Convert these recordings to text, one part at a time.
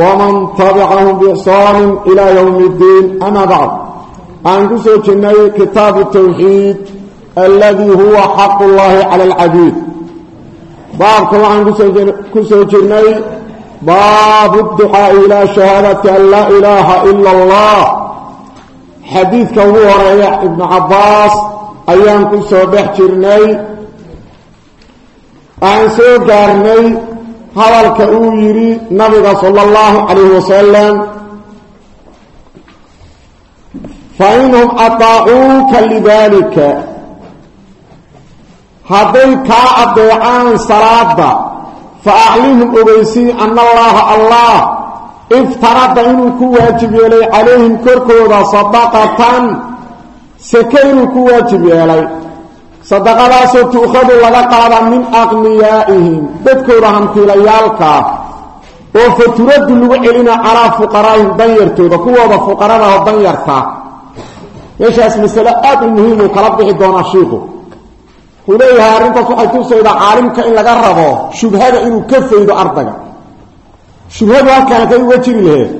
waman tabicahum biixsaanin ilaa yowmi iddiin amaa bacd aan ku soo jirnay kitaabu tawxiid aladii huwa xaqu llaahi cala alcabiid baabka waxaan ku soo jirnay baabu ducaa'i ilaa shahaadati an laa ilaaha ila allah xadiidka ugu horreeya ibnu cabbaas ayaan ku soo dhex jirnay aan soo gaarnay hadalka uu yidhi nabiga sala allahu calayhi wasalam fa inhum ataacuuka lidaalika hadday kaa addeecaan salaada fa aclimhum ogeysii ana allaha allah iftarada inuu ku waajib yeelay calayhim korkooda sadaqatan seke inuu ku waajib yeelay sadaqadaasoo tuukhadu laga qaada min aqniyaa'ihim dadkooda hantiilayaalkaa oo faturaddu lagu celina calaa fuqaraa'ihim danyartooda kuwooda fuqarada oo danyartaa meeshaas masale aada u muhiimuu kala bixi doonaa shiiku wuxuu leeyahay arrintaas waxay tusaydaa caalimka in laga rabo shubhada inuu ka faydo ardayga shubhadu halkaan kay uga jiri laheed.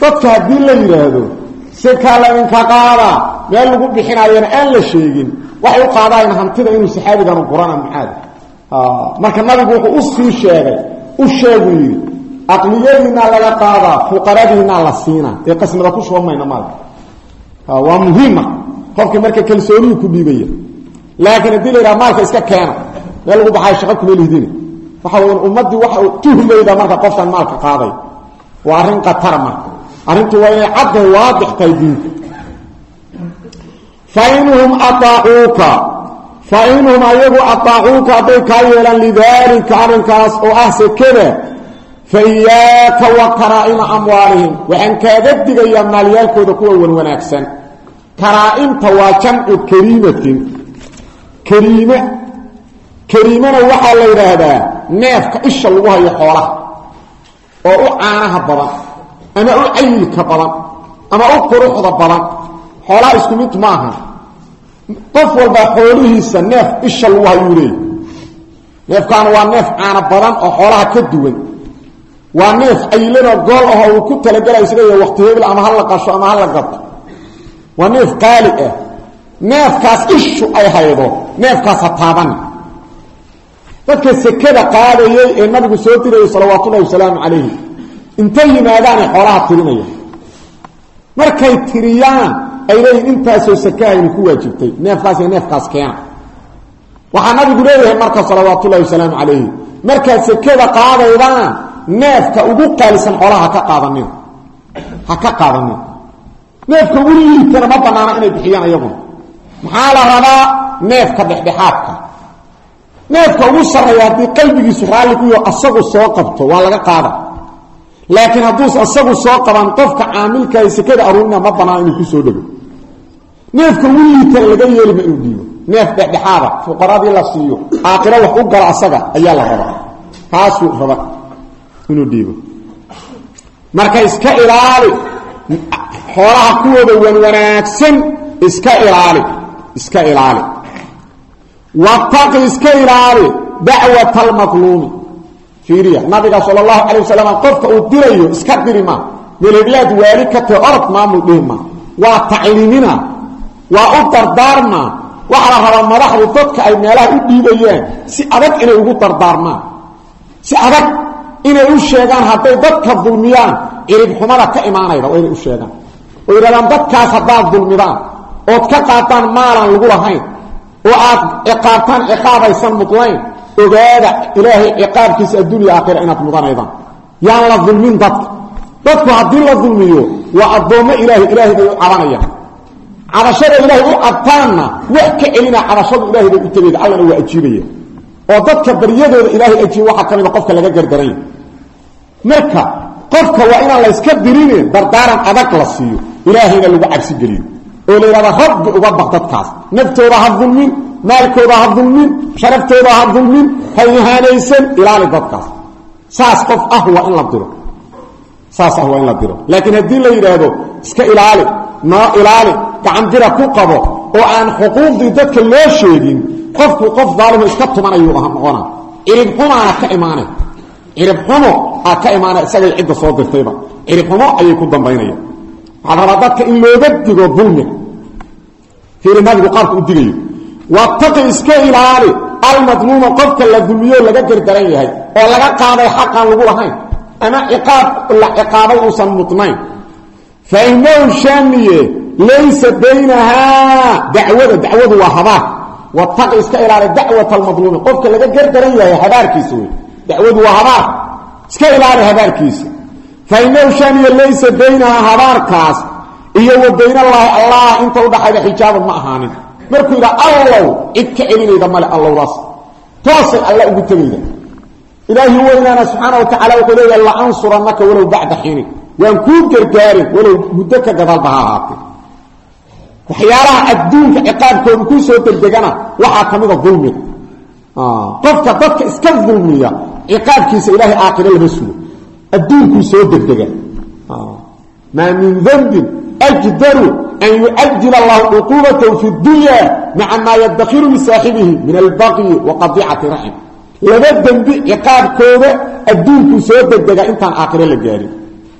Dadka haddii la yidhaahdo sekaa la inka qaada meel lagu bixinaayana aan la sheegin waxay u qaadaayeen hantida inuu saxaabiganu qurana mucaad. Marka nabigu wuxuu u sii sheegay u sheegu yidhi aqliyadiinaa laga qaadaa fuqaradiinaa la siinaa ee qasnada ku shuban mayna maalka waa muhiima. Qofkii marka kalsooniyuu ku dhiibaya. Laakiin haddii la maalka iska keena meel lagu baxayo shaqo kuma lihdine waxa weya ummaddii waxa tuhmayda marka qofkan maalka qaaday. Waa arrin khatara marka. Arrintu waa inay waadix tahay fainhum aaacuuka fainhum ayagu aaacuuka hadday kaa yeelaan lidaalika arrinkaas oo ah sekada fa iyaaka wa karaa'ima amwaalihim waxaan kaaga digayaa maalyaalkooda kuwa wan wanaagsan karaa'imta waa jamcu kariimatin kariime kariimana waxaa la yidhaahdaa neefka isha lagu hayo xoolaha oo u caanaha badan ama u cayilka badan ama u quruxda badan xoolaha isku mid maaha qof walba xoolihiisa neef isha lagu hayuu leeyay neefkaana waa neef caana badan oo xoolaha ka duwan. Waa neef cayilana gool ahoo uu ku talagelay isleeya waqti hebel ama ha la qasho ama ha la gato waa neef qaali ah. Neefkaas ishu ay haydo neefkaas ha taabani dadka sekada qaadayay ee nabigu soo dirayay salawaatullahi wasalaamu calayhi intay yimaadaanay xoolaha tirinaya markay tiriyaan ay leeyihiin intaasoo sakahaynu ku waajibtay neefkaas iyo neefkaas keena waxaa nabigu leeyahay marka salawaatullahi wasalaamu calayhi markaad sekada qaadaydaan neefka ugu qaalisan xoolaha haka qaadanina ha ka qaadanin. Neefka ugu liitana ma banaana inay bixiyaan iyaguna. Maxaa la rabaa? Neefka dhexdhexaadka. Neefka ugu sarreeya haddii qalbigiisu raalli ku yaho asagu soo qabto waa laga qaada laakiin hadduus asagu soo qaban qofka caamilkaay sekada aruurina ma banaan inuu ku soo dhego neefka ugu liitana laga yeelima inuu dhiibo. Neef dhexdhexaada fuqaradii la siiyo aakhiro wax u gala ayaa la rabaa. Kaasuu raba inuu dhiibo. Marka iska ilaali xoolaha kuwooda wan wanaagsan iska ilaali iska ilaali. Wataqi iska ilaali dacwata almadluumi fiiriya nabiga sala allahu calay qofka uu dirayo iska diri ma meelheblaad waali ka tahe orod maamul dhihi ma. Waa tacliimina waa u dardaarma. Waxaa la rabaa madaxdu dadka ay meelaha u dhiibayaan si adag inay ugu dardaarmaan si adag inay u sheegaan hadday dadka dulmiyaan ciribxumada ka imaanayda waa inay u sheegaan. Oo yidhahdaan dadkaas haddaad dulmidaan ood ka qaataan maalan lagu lahayn oo aad ciqaabtaan ciqaabaysan mudlayn ogaada ilaahay ciqaabkiisa addunya aakhira inaad mudanaydaan. Yaan la dulmin dadka. Dadku haddii la dulmiyo waa addoommo ilaahay u cabanayaan cabashada ilaahay u cabtaanna wax ka celina cabashadu ilahay bay u tegayda allana waa ajiibaya oo dadka baryadooda ilaahay ajiiba waxaa ka mida qofka laga gardaranya marka qofka waa inaan la yska dirine dardaaran adag la siiyo ilaahayna lagu cabsi geliyo. oo la yidhahda rabbi uga baq dadkaas naftooda ha dulmin maalkooda ha dulmin sharaftooda ha dulmin ha ilaali dadkaas. Saas qof ah waa in la diro. Saas ah waa in la diro. Laakiin haddii la yidhaahdo iska ilaali noo ilaali gacanbira ku qabo oo aan xuquuqdii dadka loo sheegin qofku qof daalimu iska tumanayuu noqona cirib xumaana ka imaana cirib xumo aa ka imaana isagay cidda soo dirtayba. Cirib xumo ayay ku dambaynaya waxaa rabaa dadka in looga digo dulmiga fiiri nabigu qaabka u digayo wataqi iska ilaali almadluuma qofka la dulmiyo laga gardaran yahay oo laga qaaday xaqaan lagu lahayn ama ciqaab la ciqaabay uusan mudnayn fa inahu shaaniye laysa baynahaa dacwada dacwadu waa habaar wataqi iska ilaali dacwat almadluumi qofka laga gardaran yahay habaarkiisa wey dacwadu waa habaar iska ilaali habaarkiisa fa inahu shaaniye laysa baynahaa habaarkaas iyo wa bayn allaahi allah inta udhaxayda xijaaban ma ahaanin markuu yidha allow cid ka celinayda male allowdaas toosay alla ugu tegayda ilaahi weynaana subxaana wa tacala wuxuu leeyahay laansuranaka walow bacda xiinin waan kuu gargaarin walow muddo ka gadaalba ha ahaatee waxyaalaha adduunka ciqaabkooda kuu soo degdegana waxaa ka mida dulmiga qofka dadka iska dulmiya ciqaabkiisa ilaahay aakhiro lama sugo. Adduunkuu soo degdega. Maa min dembin ajdaru an yucajil allahu cuquubatahu fi dunya maca maa yaddakiru lisaaxibihi min albaqyi wa qadicati raxim. Laba dembi ciqaabkooda adduunkuu soo degdega intaan aakhiro la gaarin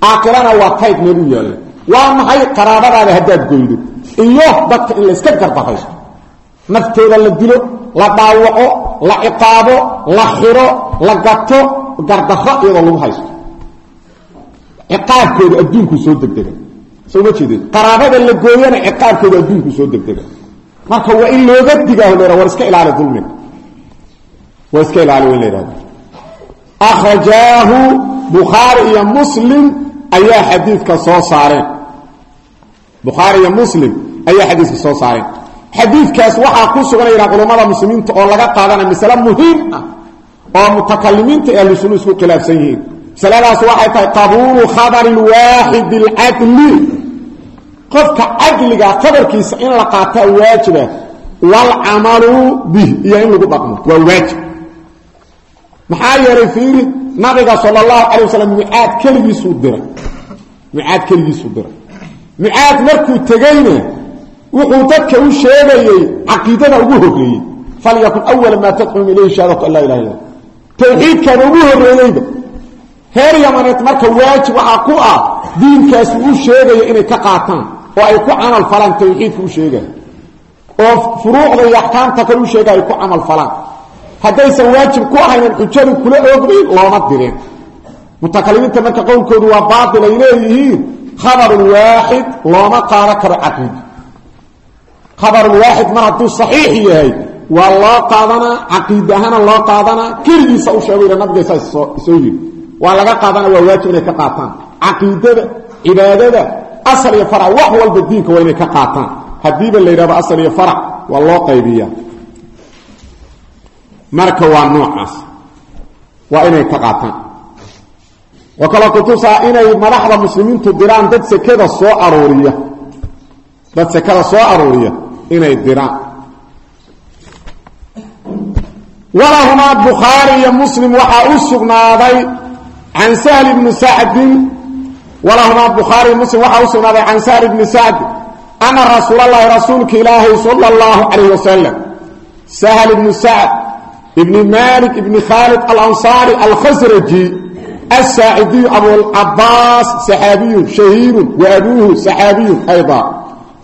aakhirana waa kayd meel u yaalla waa maxay qaraabadaada haddaad goydo? Iyo dadka in layska gardaraysto naftooda la dilo la dhaawaco la ciqaabo la xiro la gato gardarro iyadoo lagu haysto. Ciqaabkooda adduunkuu soo degdega. Soo ma jeedeen qaraabada la gooyana ciqaabkooda adduunkuu soo degdega. Marka waa in looga digaaho la war iska ilaali dulmiga waa iska ilaali in la bukhaari iyo muslim ayaa xadiidka soo saareen bukhaari iyo muslim ayaa xadiidka soo saareen xadiidkaas waxaa ku suganayna culammada muslimiinta oo laga qaadanaya masale muhiim ah oo mutakalimiinta ee ahlusunu isku khilaafsan yihiin. Masaladaas waxay tahay qabuulu khabari lwaaxid alcadli qofka cadliga khabarkiisa in la qaataa waajiba. Waalcamalu bih iyo in lagu dhaqmo waa waajib. Maxaa nabiga sala allahu calay wasalam mucaad keligiisuu diray. Mucaad keligiisuu diray. Mucaad markuu tegeyna wuxuu dadka u sheegayey caqiidada ugu horreeyey. Falyakun awala maa tadcuum ilayhi shahaadatu an laa ilaha illa tawxiidkaada ugu horreeyeyba reer yamaneed marka waajib waxaa ku ah diinkaasi uu sheegaya inay ka qaataan oo ay ku camal falaan tawxiidka u u falaan haddaysan waajib ku ahaynan xujadu kula oognayn looma direen. Mutakalimiinta marka qowlkoodu waa baatil ay leeyihiin khabarulwaaxid looma qaado karo caqiida khabarulwaaxid mar hadduu saxiix yahay waa loo qaadanaa loo qaadanaa keligiisa u sheego nabiga yiri waa laga qaadana waa waajib ka qaataan. Caqiidada cibaadada asal iyo farac wax walba diinka waa ka qaataan. Haddiiba la asal iyo farac waa loo qaybiya marka waa noocaas. Waa inay ka qaataan. Wa kala kutusaa inay madaxda muslimiintu diraan dad sekada soo aruuriya. Dad sekada soo aruuriya inay diraan. Walahumaa bukhaari iyo muslim waxaa u sugnaaday can sahl bni sacdin walahumaa bukhaari muslim waxaa u sugnaaday can sahl bni sacd ana rasuul allahi rasuulka ilaahay sala allahu calayh wasalam sahl ibnu sacd ibni malik ibni khaalid alansaari alkhasraji asaacidiyu abulcabaas saxaabiyun shahiirun wa abuuhu saxaabiyun ayda.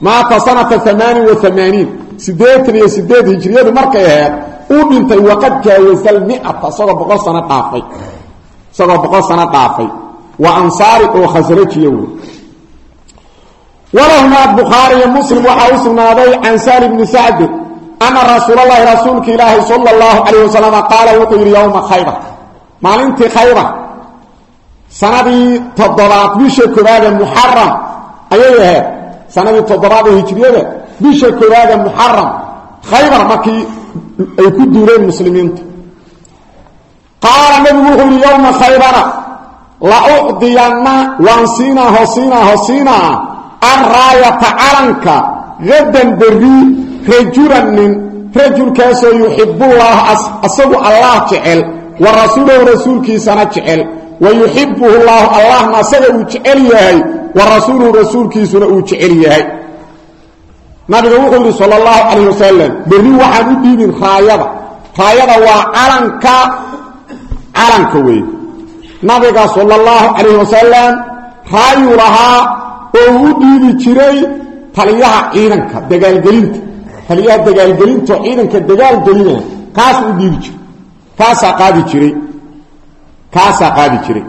Maata sanata amaanin wa amaaniin siddeetan iyo sideed hijriyadu markay ahayd uu dhintay waqad jaawasa almiata isagoo boqol sano dhaafay. Isagoo boqol sano dhaafay. Waa ansaari oo khasrajiya wey walahumaa bukhaari iyo muslim waxaa u ana rasuulalahi rasuulka ilaahi sala allahu calayh wasalam qaala wuxuu yidhi yowma khaybar maalintii khaybar sanadii toddobaad bisha koowaada muxaram ayay ahayd sanadii toddobaad ee hijriyada bisha koowaada muxaram khaybar markii ay ku duuleen muslimiintu qaala nabigu wuxuu yidhi yowma khaybara la ucdiyanna waan siinaa rajulan nin rajulkaasoo yuxibullaah asagu allah jecel wa rasuulahu rasuulkiisana jecel wa yuxibuhu llaahu allahna asaga uu jecel yahay wa rasuuluhu rasuulkiisuna uu jecel yahay. Nabiga wuxuu yidhi sal اllahu calayh wasalam berri waxaan u dhiibin raayada. Raayada waa calanka calanka weeye nabiga sal اllahu calayh wasalam raayuu lahaa oo u dhiibi jiray taliyaha ciidanka dagaalgelinta taliyaha dagaalgelintaoo ciidanka dagaalgelina kaasuu u dhiibi jiray. Kaasaa qaadi jiray. Kaasaa qaadi jiray.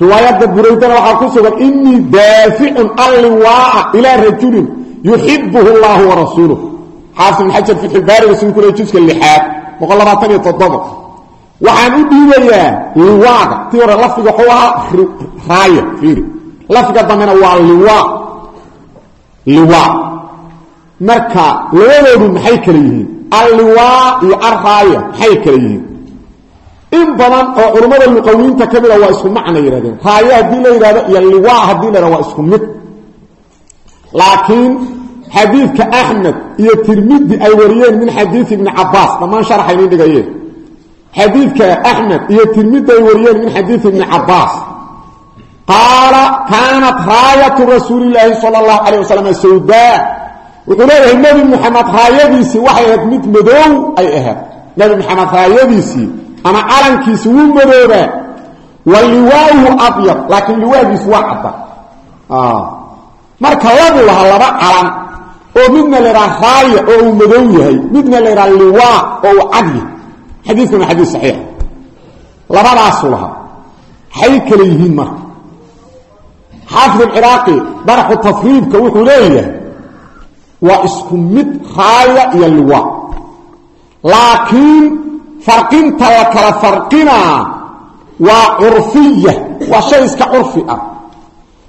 Riwaayadda buraydana waxaa ku sugan inii daaficun alliwaaa ilaa rajulin yuxibuhu llahu warasuuluh xaafid ibn xajar fitxulbaariga siduu ku leey juska lixaad boqol iyo toddoba. Waxaan u dhiibayaa liwaaga tii hore lafdiga wuxuu ahaa raaya fiiri. Lafdiga dambena waa liwaa liwaa marka labadoodu maxay kale yihiin? Alliwaa iyo alraaya maxay kale yihiin? In badan oo culummada luqawiinta ka mida waa isku macna yihahdeen raaya haddii la yidhahdo iyo liwaa haddii la yhahdo waa isku mid. Laakiin xadiidka axmed iyo tirmidi ay wariyeen min xadiid ibni cabaas dhammaan sharaxa inin dhigayeen. Xadiidka axmed iyo tirmidi ay wariyeen min xadiid ibni cabaas qaala kaanat raayatu rasuulilaahi sala allahu calayh wasalam sawdaa wuxuu leeyahay nebi moxamed raayadiisii waxay ahayd mid madoow ay ahayd. Nebi moxamed raayadiisii ama calankiisi wuu madoobaa. Wa liwaauhu abyad laakiin liwaagiisu waa cadda. Marka labu lahaa laba calan oo midna la ydhaha raaya oo uu madow yahay midna la ydhaha liwaa oo uu cad yahay. Xadiidkan waa xadiis saxiix. Labadaasuu lahaa. Maxay kale yihiin marka. Xaafid alciraaqi darxu tafriibka wuxuu leeyahay waa isku mid raaya iyo liwaa laakiin farqinta la kala farqinaa waa curfiya waa shay iska curfi ah.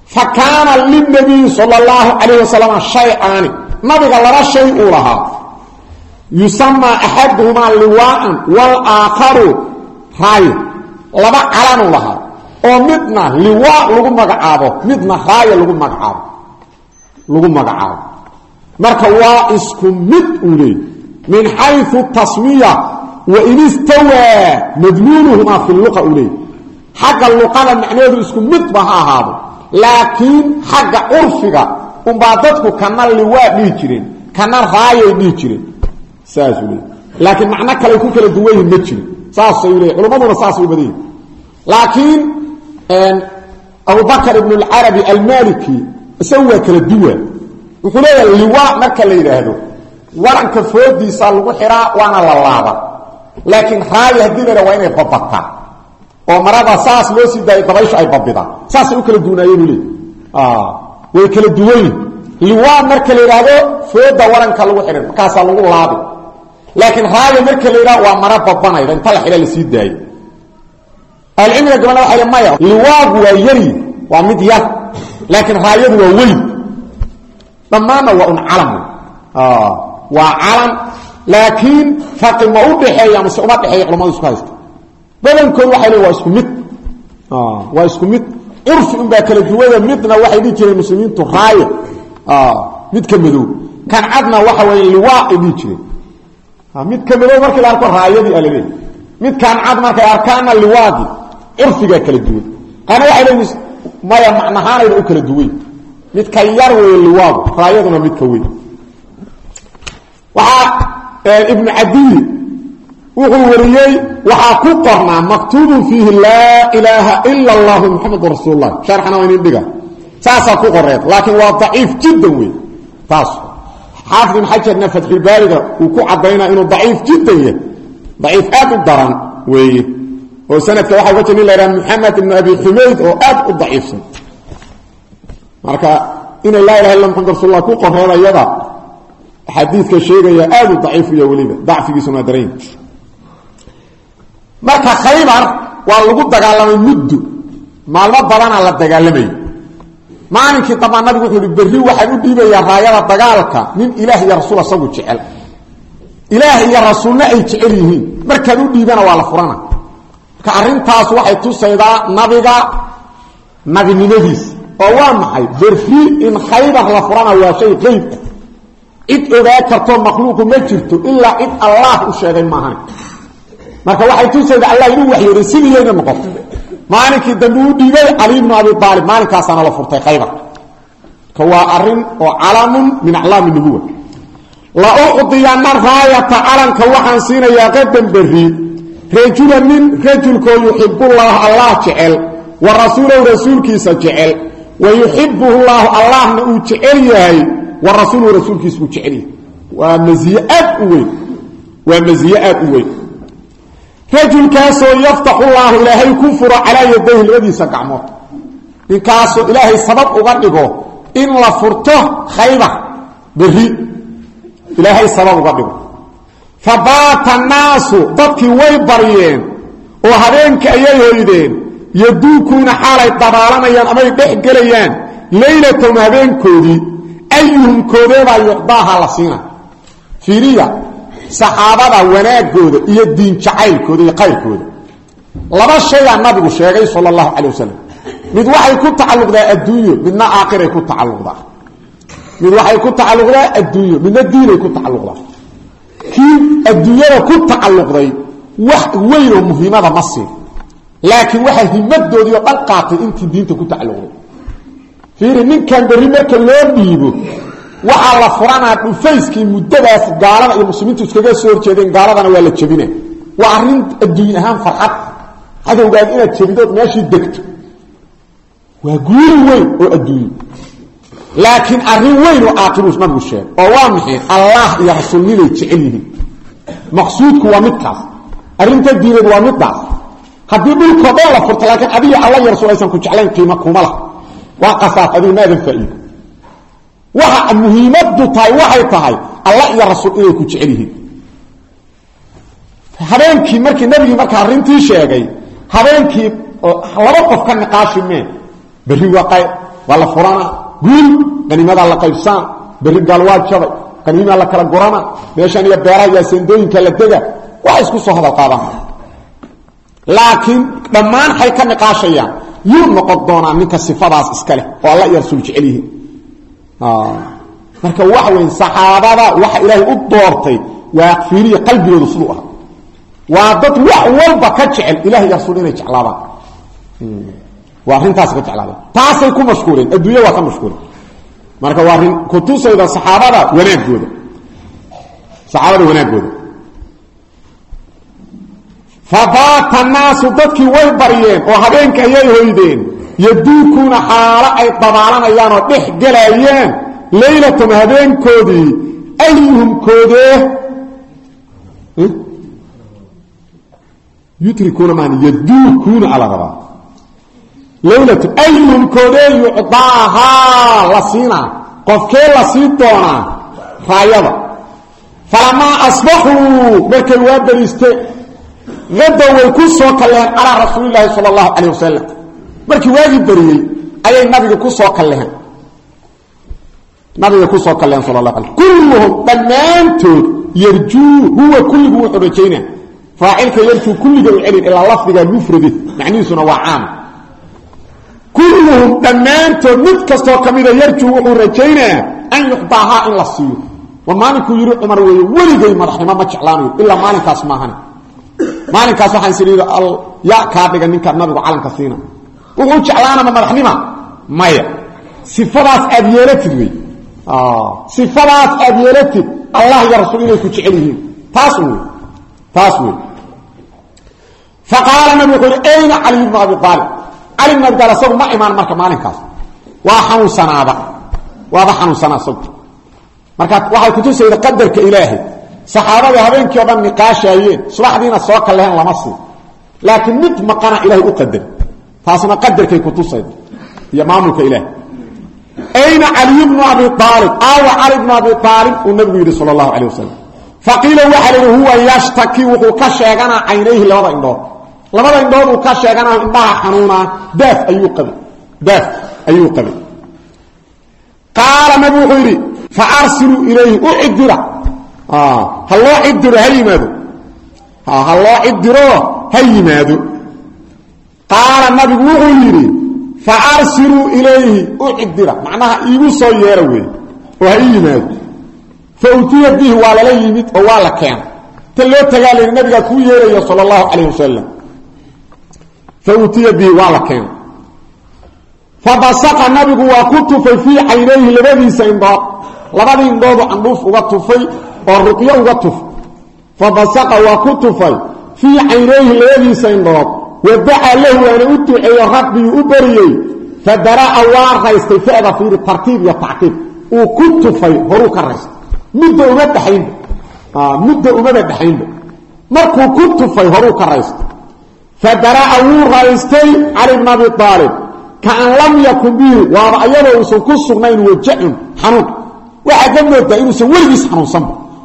Fa kaana lilnabiyi sala allahu calayh wasalam shay-aani nabiga laba shay uu lahaa. Yusamaa axaduhumaa liwaaan walaakharu raaya laba calanuu lahaa. Oo midna liwaa lagu magacaabo midna raaya lagu lagu magacaabo marka waa isku mid uu leey min xayu tasmiya wain istawaa madluuluhumaa fi luqa uu leey xagga luqada macnaheedu isku midba ha laakiin xagga curfiga unbaa dadku kana liwaa dhihi jireen kana raayay dhihi jireen. Saasuu laakiin macno kale ku kala duwan ma jirin. Saasuu leey culummaduna saasay badan yihiin laakiin abubakr ibn اlcarabi almaliki isagu waa kala duwa wuxuu leeyahay liwaa marka la yidhaahdo waranka foodiisa lagu xiraa waana la laaba laakiin raaya haddii la yidhah waa inay babataa. Oo marada saas loo sii daayo dabayshu ay babidaan. Saasay u kala duwanaayeen ule way kala duwanyihin liwaa marka la yidhaahdo fooda waranka lagu xihan markaasaa lagu laabi. Laakiin raaya marka la yidhahdo waa mara babanayda inta la xidha la sii daayo. Ahlucilmiga gabana waxay maya liwaagu waa yari waa mid yar laakiin raayadu waa weli dhammaanna waa un calam. Waa calan laakiin faqi ma u dhexeeya mase uma dhexeeya culamadu isku haysta badankood waxay le waa isku mid. Waa isku mid. Curfi unbaa kala duwada midna waxay dhihi jireen muslimiintu raaya midka madow. Kan cadna waxa weeye liwaa ay dhihi jireen. Midka madow markii la arko raayadii alaleey midkaan cad markay arkaanna liwaagii curfigaa kala duwan qaana waxay leeyiin maya macnahaanayna u kala duwan midka yar weeye liwaagu raayaduna midka weyn. Waxaa ibnu cadiyi wuxuu wariyey waxaa ku qornaa maktuubun fiihi laa ilaaha ila allahu muxamedun rasuul sharxana waa inin dhiga. Saasaa ku qoreed laakiin waa daciif jiddan wey taas. Xaafid ibn xajarna fatxulbaariga uu ku cadaynaa inuu daciif jiddan yahy daciif aad u daran weeye. Oo sanadka waxaa uga jir la yhaha moxamed ibnu abi xumayd oo aad u daciifsan marka inay laa ilaha illa muxamad rasul lah ku qoreed ayada xadiidka sheegaya aad u daciif uya weliba dacfigiisuna waa daran marka khaybar waa lagu dagaalamay muddo maalmo badanaa la dagaalamayay maalinkii dambaa nabigu wuxuu hi berri waxaan u raayada dagaalka nin ilaah iyo rasuul asagu jecel. Ilaah iyo rasuulna ay jecel yihiin. Markaad u waa la furana. Marka arrintaas waxay tusaydaa nabiga nabinimadiisa oo waa maxay? Berri in khaybar la furana waa shay qeyb ah cid ogaa kartoo makhluuqu ma jirto ilaa cid allah u sheegay maahan. Marka waxay tusayda allah inuu waxyooday sidiiyayna noqoto maalinkii dambe uu dhiibay cali bnu abi aalib maalinkaasana la furtay khaybar. Ka waa arrin oo calamun min aclaami nubuwa la ucdiyana raayata calanka waxaan siinayaa qadan berri rajula nin rajulkoo yuxibullaah wa yuxibuhu llaahu allahna uu jecel yahay wa rasuuluhu rasuulkiisa uu jecel yahay. Waa maiye aad u weyn. Waa masiye aad u weyn. Rajulkaasoo yaftaxu llaahu ilaahay ku furo calaa yadayhi labadiisa gacmood ninkaasoo ilaahay sabab uga dhigo in la furto khaybar berri. Ilaahay sabab uga dhigo. Fa naasu dadkii way baryeen oo habeenkii ayay hoydeen yaduukuuna xaalay dabaalanayaan amay dhex gelayaan laylatahum habeenkoodii ayuhum koodeebaa yucdaaha la siina. Fiiriya saxaabada wanaagooda iyo diin jacaylkooda iyo qayrkooda laba shayaa nabigu sheegay sala allahu calay wasalam mid waxay ku tacalluqdaa adduunyo midna aakhiray ku tacalluqdaa. Mid waxay ku tacalluqdaa adduunyo midna diinay ku tacalluqdaa. Kii adduunyada ku tacalluqday wax weynoo muhiimada ma siin laakiin waxaa himadoodii oo dhan qaatay intii diinta ku tacalluqday. Fiiri ninkan berri marka loo dhiibo waxaa la furanaa dhufayskii muddadaas gaalada iyo muslimiintu iskaga soo horjeedeen gaaladana waa la jebina waa arrin adduuny ahaan farxad. Cadowgaad inaad jebidood meeshii degto. Waa guuri weyn oo adduunye. Laakiin arrin weyn oo aakiruu nabigu sheegay oo waa maxay? Allah iyo rasuulniday jecel yihiin. Maqsuudku waa midkaas arrinta diineed waa middaas haddii dhulkoo dhan la furto laakiin adiga alla iyo rasuul aysan ku jeclayn qiimo kuma lah waa qasaas maadan faa'iido. Waxa muhiimadu tahay waxay tahay alla iyo rasuul inay ku jecel habeenkii markii nabigii marka arrintii sheegay habeenkii laba qof ka niqaashi mee berri waa waa furana. Guul qaniimadaa la qaybsana. Berri gaal jabay qaniimaa la kala gurana. Meeshan iyo beeraha iyo asendooyinka la dega waxa isku soo hadal qaadana laakiin dhammaan waxay ka niqaashayaan. Yuu noqon doonaa ninka sifadaas iska leh oo alla iyo rasuul jecel yihiin. Marka waxa weyn saxaabada waxa ilaahay u doortay waa fiiriya qalbigooda siduu ah waa dad wax walba ka jecel ilahi iyo rasuul inay jeclaadaan. Waa arrintaas ka jeclaadeen taasay ku mashquuleen. Adduunya waa ka mashquuleen. Marka waa arrin kutusayda saxaabada wanaagooda saxaabada wanaagooda fabaata naasu dadkii way baryeen oo habeenka ayay hoydeen. Yaduukuuna xaalo ay dabaalanayaan oo dhex gelayaan laylatum habeenkoodii. Ayuhum koodee yutrikuuna maan yaduukuuna ala rabaa. Laylatu ayuhum koodee yucdaahaa la siinaa. Qofkee la sii doonaa? Raayada. Falamaa asbaxuu markay waa beriisteen hadow way ku soo kalleen calaa rasuulilaahi sala allahu calayh wasalam markii waagii beriyey ayay nabiga ku soo kalleen nabiga ku soo kalleen sal la kulluhum dhammaantood yarjuu huwa kulligu wuxuu rajaynaa. Faacilka yarjuu kulliga u celin ilaa lafdiga mufrade macnihiisuna waa caam. Kulluhum dhammaantood mid kastoo ka mida yarjuu wuxuu rajaynaa an yuqdaahaa in la siiyo. War maalinkuu yidhi cumar weeye weligay madaxnimo ma jeclaanayo ilaa maalinkaas waxaan is idhi al ya kaa dhiga ninka nabigu calanka siina wuxuu jeclaanama madaxnima? Maya. Sifadaas aad yeelatid wey. Sifadaas aad yeelatid allah iyo rasuul inay ku jecel yihiin. Taas wey. Taas wey. Faqaala nabi wuxuu yidhi ayna cali bnu abi aalib cali bnu abi aalib asagu ma imaan marka maalinkaas. Waa xanuunsanaaba waaba xanuunsanaa isagu marka waxay kutusayda qadarka ilaahay saxaabada habeenkii o dhan niqaashaayeen subaxdiina soo kalehen lama siin laakiin mid maqana ilahay u qadar taasna qadarkay kutusayda iyo maamulka ilaahay. Ayna caliy bnu abi aalib aawa cali bnu abi aalib uu nabigu yidhi sal allahu calay wasalam faqiila waxaa la yidhi huwa ka sheeganaa caynayhi labada indhood. Labada indhood uu ka sheeganaa indhaha xanuunaa daaf ayuu qabay daaf ayuu qabay qaala nabi wuxuu fa arsiluu ilayhi u ha loo cidiro ha yimaado. Ha loo cidiro ha yimaado. Qaala nabigu wuxuu yidhi fa arsiluu ilayhi u cidira macnaha iigu soo yeera wey oo ha ii yimaado. Fa utiya bihi waa lala yimid oo waa la keena ta loo tagaa layidhi nabigaa kuu yeerayo sala allahu calayh wasalam fa utiya bihi waa la keena fa basaqa nabigu waa ku tufay fii caynayhi labadii indhoodu uga tufay oo ruqyo uga tuf. Fa basaqa waa ku tufay. Fii caynayhi labadiisa indhood. Wadacaa lahu waana u duceeyo rabbigii u beriyey fadara'a waa raystay ficda fiiri tartiib iyo tacqiib uu ku tufay horuu ka raystay. Mudda uma dhaxaynba. Mudda umada dhaxaynba. Markuu ku tufay horuu ka raystay. Fadara'a wuu raystay cali bn abi aalib kaan lam yakun bihi waaba ayadoo uusan ku sugnayn wajacun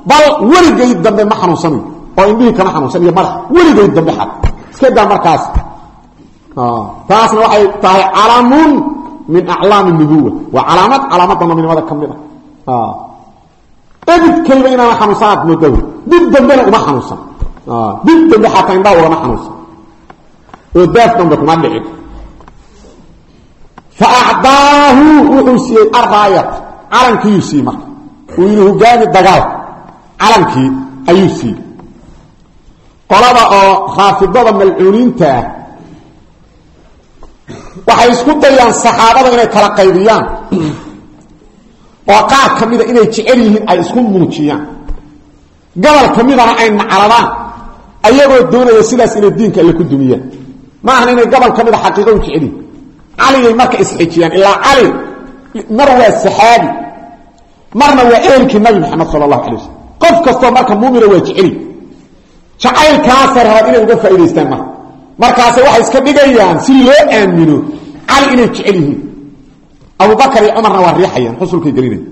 bal weligay dambe ma xanuunsanayo oo indhihii kama xanuunsan iyo madax. Weligay dambe xad. Iska daa markaas. Taasna waxay tahay calaamun min aclaam nubuwa waa calaamad calaamadda nabinimada ka mid ah. Ebidkayba inaana xanuunsanaad mooda dib dambena uma xanuunsan. Dib dambe xataa indhaa ugama xanuunsan. Oo daaf dambe kuma dhicin fa acdaahu wuxuu siiyey araayat calankiiyuu siiyey marka uu yidhi hogaami dagaal calankii ayuu siiyey. Qolada oo raafidada malcuuniinta ah waxay isku dayaan saxaabada inay kala qaybiyaan. Oo qaar ka mida inay jecel yihiin ay isku muujiyaan. Gobol ka midana ay nacradaan ayagoo doonaya sidaas inay diinka alle ku dumiyaan. Ma ahan inay gobol ka mida xaqiiqo u jecel yihiin caligay marka isxijiyaan ilaa cali mar waa saxaabi marna waa ehelkii nabi maxamed sala allahu alay waslm qof kastoo marka muumina waa jeceli jacaylkaasay rabaan inay uga faa'idaystaan marka markaase waxay iska dhigayaan si loo aamino cali inay jecel yihiin. Abubakar iyo cumarna waa riixayaan xusulkay gelinaya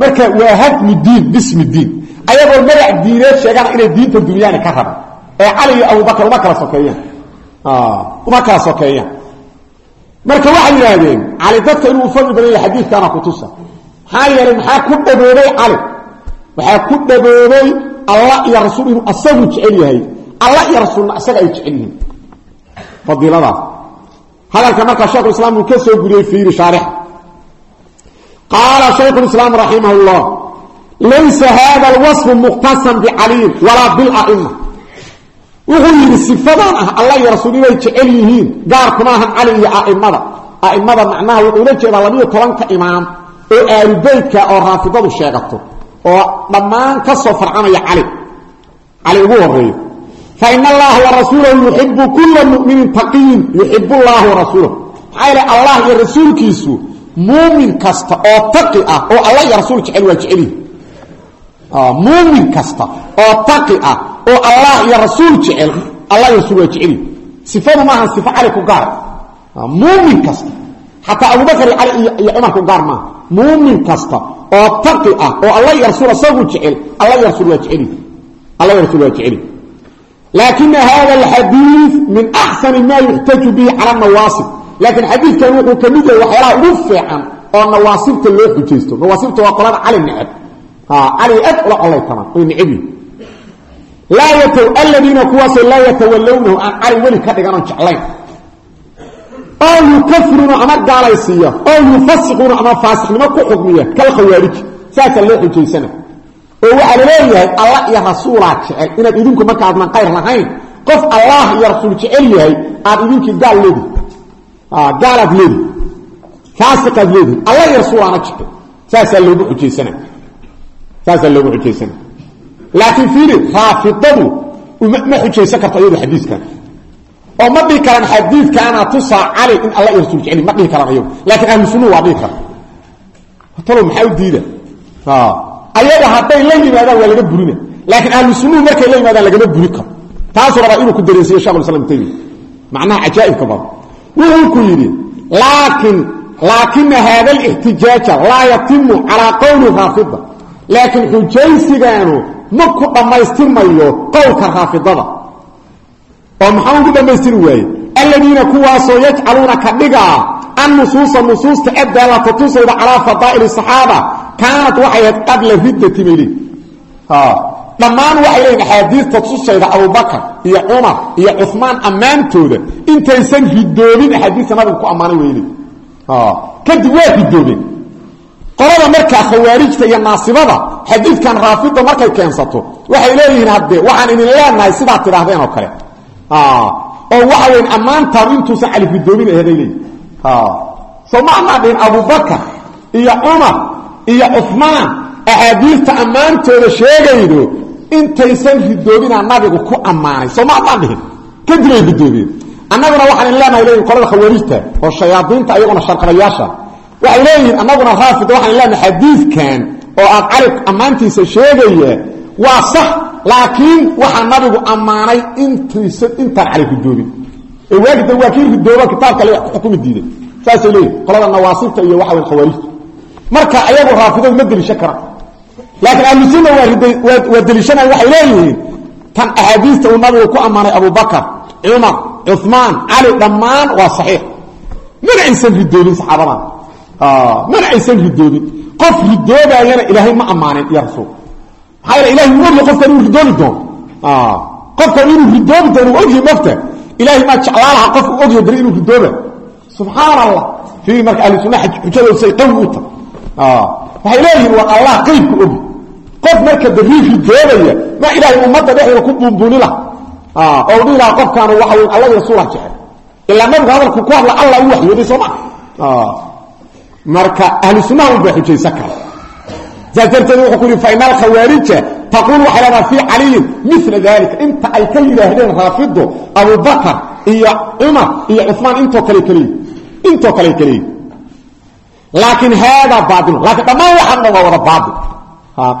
marka waa hadmu diin bismi diin ayagoo magac diineed sheegana inay diinta dunyaani ka rabaan. Ee cali iyo abubakar uma kala sokeeyaan. Uma kala sokeeyaan. Marka waxay yidhaahdeen cali dadka inuu fadli badan yahay xadiidkaana kutusa maxaa yeelay ku dhaboobay waxaa ku dhaboobay allah iyo rasuul inuu asagu jecel yahay. Allah iyo rasuulna isaga ay jecel yihiin. Fadiiladaas hadalka markaa shaykhu islaam uu ka soo guriyey fiiri shaarix. Qaala shaykhu islaam raximah llah laysa hada alwasfu muqtasan bicaliyin walaa bila'ima wuxuu yidhi sifadan ah allah iyo rasuul inay jecel yihiin gaar kuma cali iyo aimada aimada macnaha wuxuu la jeedaa labiyo tobanka imaam oo aalubeytka oo raafidadu sheegato oo dhammaan ka soo farcanaya cali. Cali ugu horeeyo fain allaha warasuulahu yuxibu kula muminin taqiyin. Yuxib llahu warasuulahu maxaa yl allah iyo rasuulkiisu muumin kasta oo taqi ah oo alla iyo rasuul jecel waa jecelyihi muumin kasta oo taqi ah oo allah iyo rasuul jecel alla iyo rasuul waa jecelyihi sifadu maaha sifo cali ku gaar. Muumin kasta xataa abubakar cali iyo cumar ku gaar maaha muumin kasta oo taqi ah oo alla iyo rasuul isagu jecel alla iyo rasuul waa jecelyihi alla iyo rasuul waa jecelyihi laakina hada alxadiid min axsani ma yuxtaju bihi cala nawaasib laakiin xadiidkan wuxuu ka mid yahay waxyaalaha ugu fiican oo nawaasibta loo xujaysto. Nawaasibta waa qolada cali neceb. Cali aad ula colaytamaan oy necebyihin laa yat aladiina kuwaasoo laa yatawallawnahu aan cali weli ka dhigan jeclayn oo yukafiruuna ama gaalaysiiya oo yufasiquuna ama faasiqnimo ku xukmiya kalkhawaariji saasaa loo xujaysana oo waxaa la leeyahay allah iyo rasuulaa jecel inaad idinku markaadnan qayr lahayn qof allah iyo rasuul jecel yahay aad idinkii gaal leedi gaalaad leedi faasiqaad leedi allah iyo rasuulaana jecel saasaa loogu ujaysana saasaa loogu xujaysana laakiin fiiri raafidadu ma xujaysan karto iyadu xadiiskan oo ma dhihi karaan xadiidkaana tusaa cali in alla iyo rasuul jecel ma dhihi karaan ayagu laakiin ahlu sunnuhu waa dhihi kara talo maxaa u diida? Ayaga hadday la yimaadaan waa laga burina laakiin ahlu sunnuhu markay la yimaadaan lagama buri karo. Taasuu rabaa inuu ku dareensiiyo shekh islam taymiya macnaha cajaa'ibka badan. Wuxuu ku yidhi laakin laakina haada alixtijaaja laa yatimu calaa qowli raafida. Laakiin xujaysigaanu ma ku dhammaystirmayo qowlka raafidada oo maxaa ugu dhammaystiri waaye aladiina kuwaasoo yajcaluuna ka dhigaa annusuusa nusuusta adaalata tusayda calaa fadaa'ili saxaaba kaanat waxay ahayd qabla riddati mayli dhammaan waxay leeyihiin axaadiista tusayda abubakar iyo cumar iyo cumaan ammaantooda intaysan ridoobin axaadiista nabiga ku ammaanay weyne kadib waa ridoobeen qolada markaa khawaarijta iyo naasibada xadiidkan raafida markay keensato waxay leeyihiin haddee waxaan idin leenahay sidaad tidhaahdeen oo kale oo waxa weyn ammaantaadu intuusan cali ridoobin aheeday leeyihiin soo ma anaa dhihin abubakar iyo cumar iyo cumaan axaadiista ammaantooda sheegaydo intaysan ridoobina nabigu ku ammaanay. Soo ma adaan dhihin annaguna waxaan in leenahay leeyihiin qolada khawaarijta oo shayaadiinta ayaguna sharqabayaasha. Waxay leeyihiin annaguna raafid waxaan leenahay xadiidkan oo aad cali ammaantiisa sheegaya waa sax laakiin waxaa nabigu ammaanay intiisa intaan cali ridoobin ee waagida waa kii ridooba kitaabka le xukumi diiday. Saasay leeyihiin qolada nawaasibta iyo waxa weyn khawaarijta marka ayagu raafidadu ma deliisha karaan. Laakiin ahlusunna waa deliishanaya waxay leeyihiin tan axaadiista uu nabigu ku ammaanay abubakar cumar cumaan cali dhammaan waa saxiix. Mana aysan ridoobin saxaabadan. Mana aysan ridoobin. Qof ridoobayana ilaahay ma ammaanin iyo rasuul yeel ilahay ogya qofkan inuu ridoobi doono. Qofkan inuu ridoobi doono uu ogyahay mafta ilahay maa jeclaa lahaa qof uu ogyahay bari inuu ridooba subxaan allah fiiri marka ahlu sunna xujadoodsay qawi u tahay. Waxay leeyihiin waa allah qaybku ogi qof marka darii ridoobaya ma ilaahay ummadda dhexdeeda ku buunbuuni laha oo dhihi lahaa qofkaanu waxa wey alla rasuula jecel. Ilaa nabigu hadalku ku hadla alla u waxyooday soo ma. Marka ahlu sunnaha un baa xujaysa kale saas darteed wuxuu ku yihi fa ina alkhawaarija taquul waxay leedaha fii caliyin mila dalika inta ay ka yidhaahdeen raafido abubakar iyo cumar iyo cumaan intoo kale kaleyi intoo kale kaleyi laakiin haadaa baail laakiin dhammaan waxaan dhan waa wada baail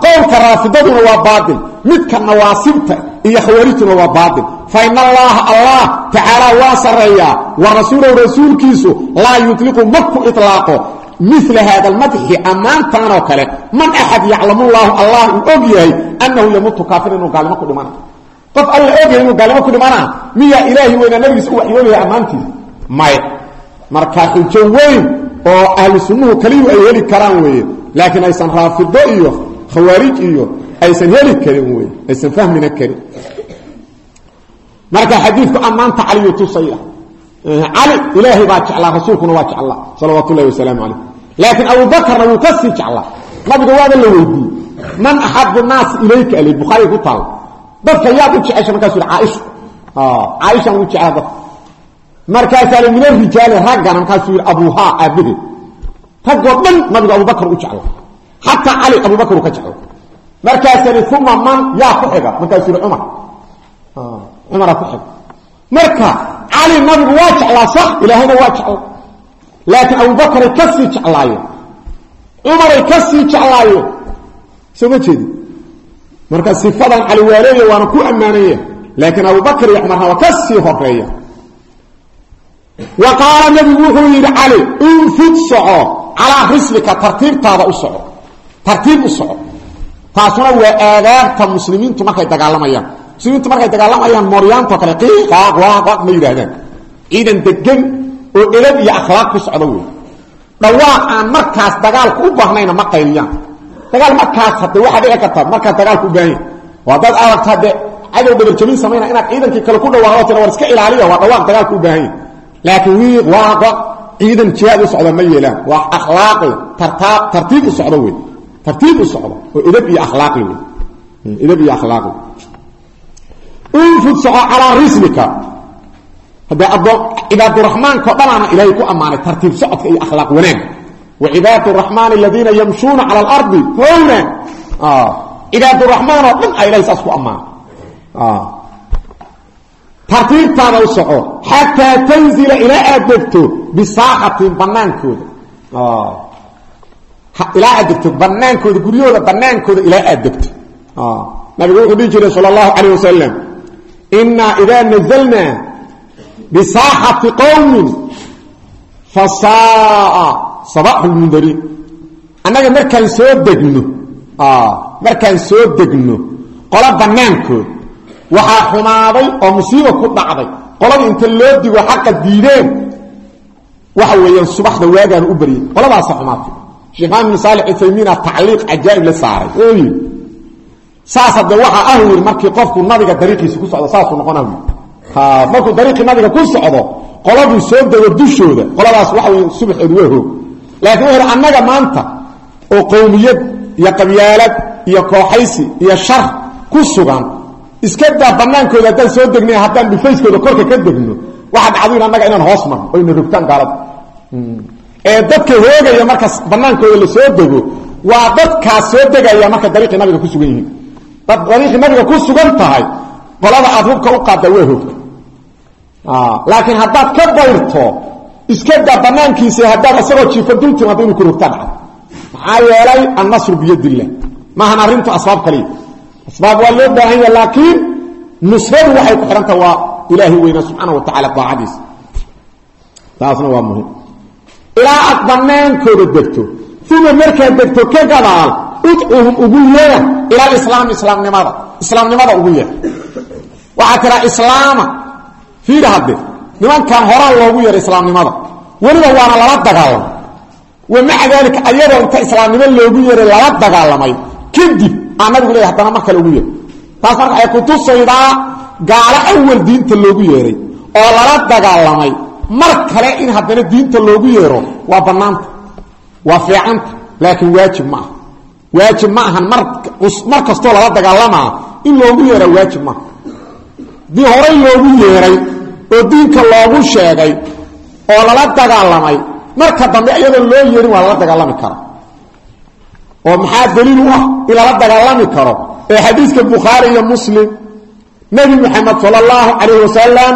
qowlka raafidaduna waa baail midka nawaasibta iyo khawaarijtuna waa baail fa in allaha allah tacaala waa sareeyaa wa rasuulahu rasuulkiisu laa yutliqu maku ilaaqo mila haada almadxi ammaantaanoo kale man axad yaclamu llaahu allah uu og yahay annahu yamutu kaafir inuu gaalnimo ku dhimana qof alla ogyahay inuu gaalnimo ku dhimana miyaa ilaahi weynaa nabigiisa u waxyoonaya ammaantiisa? May. Marka xujo weyn oo ahlu sunnuhu kaliyu ay heli karaan weeye laakiin aysan raafido iyo khawaarij iyo aysan heli karin wey aysan fahmina karin. Marka xadiidku ammaanta caliyu tusaya cali ilaahay baa jeclaa rasuulkuna waa jeclaa salawaat ullahi wasalaamu calayh laakiin abubakarna wuu ka sii jeclaa nabiga waaba la weydiiyey man axabu naasi ilayka ali bukhaariga ku taal dadka yaad u jecesha markaasu caaisha caaishaan u jeclaa dadka markaasaa la mina rijaali raggana markaasuu yidhi abuuhaa aabbaheed raggoo dhan nabigu abubakar u jecla xataa cali abubakar uu ka jecla markaasaa li uma man yaa ku xiga markaasuu yidhi cumar cumaraa ku xiga marka cali nabigu waa jeclaa sax ilaahayna waa jecla laakiin abubakaray ka sii jeclaayeen cumaray ka sii jeclaayeen soo ma jeedi marka sifadan cali waaleeya waana ku ammaanaya. Laakiin abubakar iyo cumarna waa ka sii horreeya wa qaala nabigu wuxuu yidhi cali unfud soco calaa rislika tartiibtaada u soco. Tartiib u soco. Taasuna waa aadaabta muslimiintu markay dagaalamayaan muslimiintu markay dagaalamayaan mooryaantoo kale qiiqaaq waaqaq ma yidhaahdaan. Ciidan degan oo edab iyo akhlaaq ku socda wey dhawaaq aan markaas dagaalku u baahnayna ma qayliyaan. Dagaal markaas hadde waxaa dhici karta markaas dagaalku u baahanya waa dad aragta hadde cadow dhabarjabin samayna inaad ciidankii kale ku dhawaaqo tira war iska ilaaliya waa dhawaaq dagaalku u baahanya laakiin wiiq waaqa ciidan jihaad u socda ma yeelaan. Waa akhlaaqi tartaab tartiib u socdo wey tartiib u socdo oo edab iyo akhlaaqi wey edab iyo akhlaaqi unfud soco calaa rislika haddee addoon cibaaduraxmaanka o dhanaana ilaahay ku ammaanay tartiib socodka iyo akhlaaq wanaag. Wa cibaad raxmaan aladiina yamshuuna cala alardi howna cibaaduraxmaan oo dhan a ilahay saas ku ammaanay. Tartiibtaada u soco xataa tanzila ilaa aad degto bisaaxatin banaankooda ilaa aad degto banaankooda guryahooda banaankooda ilaa aad degto. Nabigu wuxuu dhihi jiray sal اllahu calayh wasalam inaa idaa nazalnaa bisaaxati qowmin fasaaa sabaxu lmundariin annaga markaan soo degno markaan soo degno qolo bannaankooda waxaa xumaaday oo musiiba ku dhacday. Qolada inta loo digo xaqa diideen waxa weeyaan subaxda waagaanu u baryay. Qoladaasa xumaatay. Sheekh maxamed bin saalix uthaymiina tacliiq cajaa'ib la saaray saas hadde waxaa ah yiri markii qofku nabiga dariiqiisa ku socdo saasuu noqona wi markuu dariiqii nabiga ku socdo qoladuu soo dego dushooda qoladaas waxa wey subaxoodu waa hoog. Laakiin wuxu annaga maanta oo qowmiyad iyo qabyaalad iyo kooxaysi iyo shar ku sugan iska daa banaankooda haddaan soo degnay haddaan dhufayskooda korka ka degno waxaa dhacdo annaga inaan hoos marno oyna rogtaan gaalada ee dadka hoogaya marka banaankooda la soo dego waa dadkaas soo degaya marka dariiqii nabiga ku sugan yihiin dad dariiqii nabiga ku sugan tahay. Qolada aad hubka u qaadda waa hoogta laakiin haddaad ka bayrto iska daa banaankiisa haddaad isagoo jiifo dul timaado inuu ku rogtaa dhacdo maxaa yeelay annasru biyadillah. Maahan arrintu asbaab kaliya asbaab waa loo baahan yaha laakiin nusradu waxay ku xidhanta waa ilaahi weyna subxaana wa tacala daacadiisa taasna waa muhiim ilaa aad banaankooda degto uma markaad degto ka gadaal udcuhum ugu yeer ila alislaami islaamnimada. Islaamnimada ugu yeer waxaa tiraa islaama fiiri hadde. Nimankan horaa loogu yeeray islaamnimada. Weliba waana lala dagaalamay. Wa maca daalika ayadoo inta islaamnimo loogu yeeray lala dagaalamay kadib aa nabigu leeya haddana kale ugu yeer taas marka waxay kutusaydaa gaalo awal diinta loogu yeeray oo lala dagaalamay. Mar kale in haddana diinta loogu yeero waa bannaanta waa fiicanta laakiin waajib ma aha waajib ma ahan mar kastoo lala dagaalamaa in loogu yeeraa waajib maaha dii horay loogu yeeray oo diinka loogu sheegay oo lala dagaalamay marka dambe iyadoo loo yeerin waa lala dagaalami kara oo maxaa daliil u ah in lala dagaalami karo? Ee xadiiska bukhaari iyo muslim nebi moxamed sala allahu calayh wasalam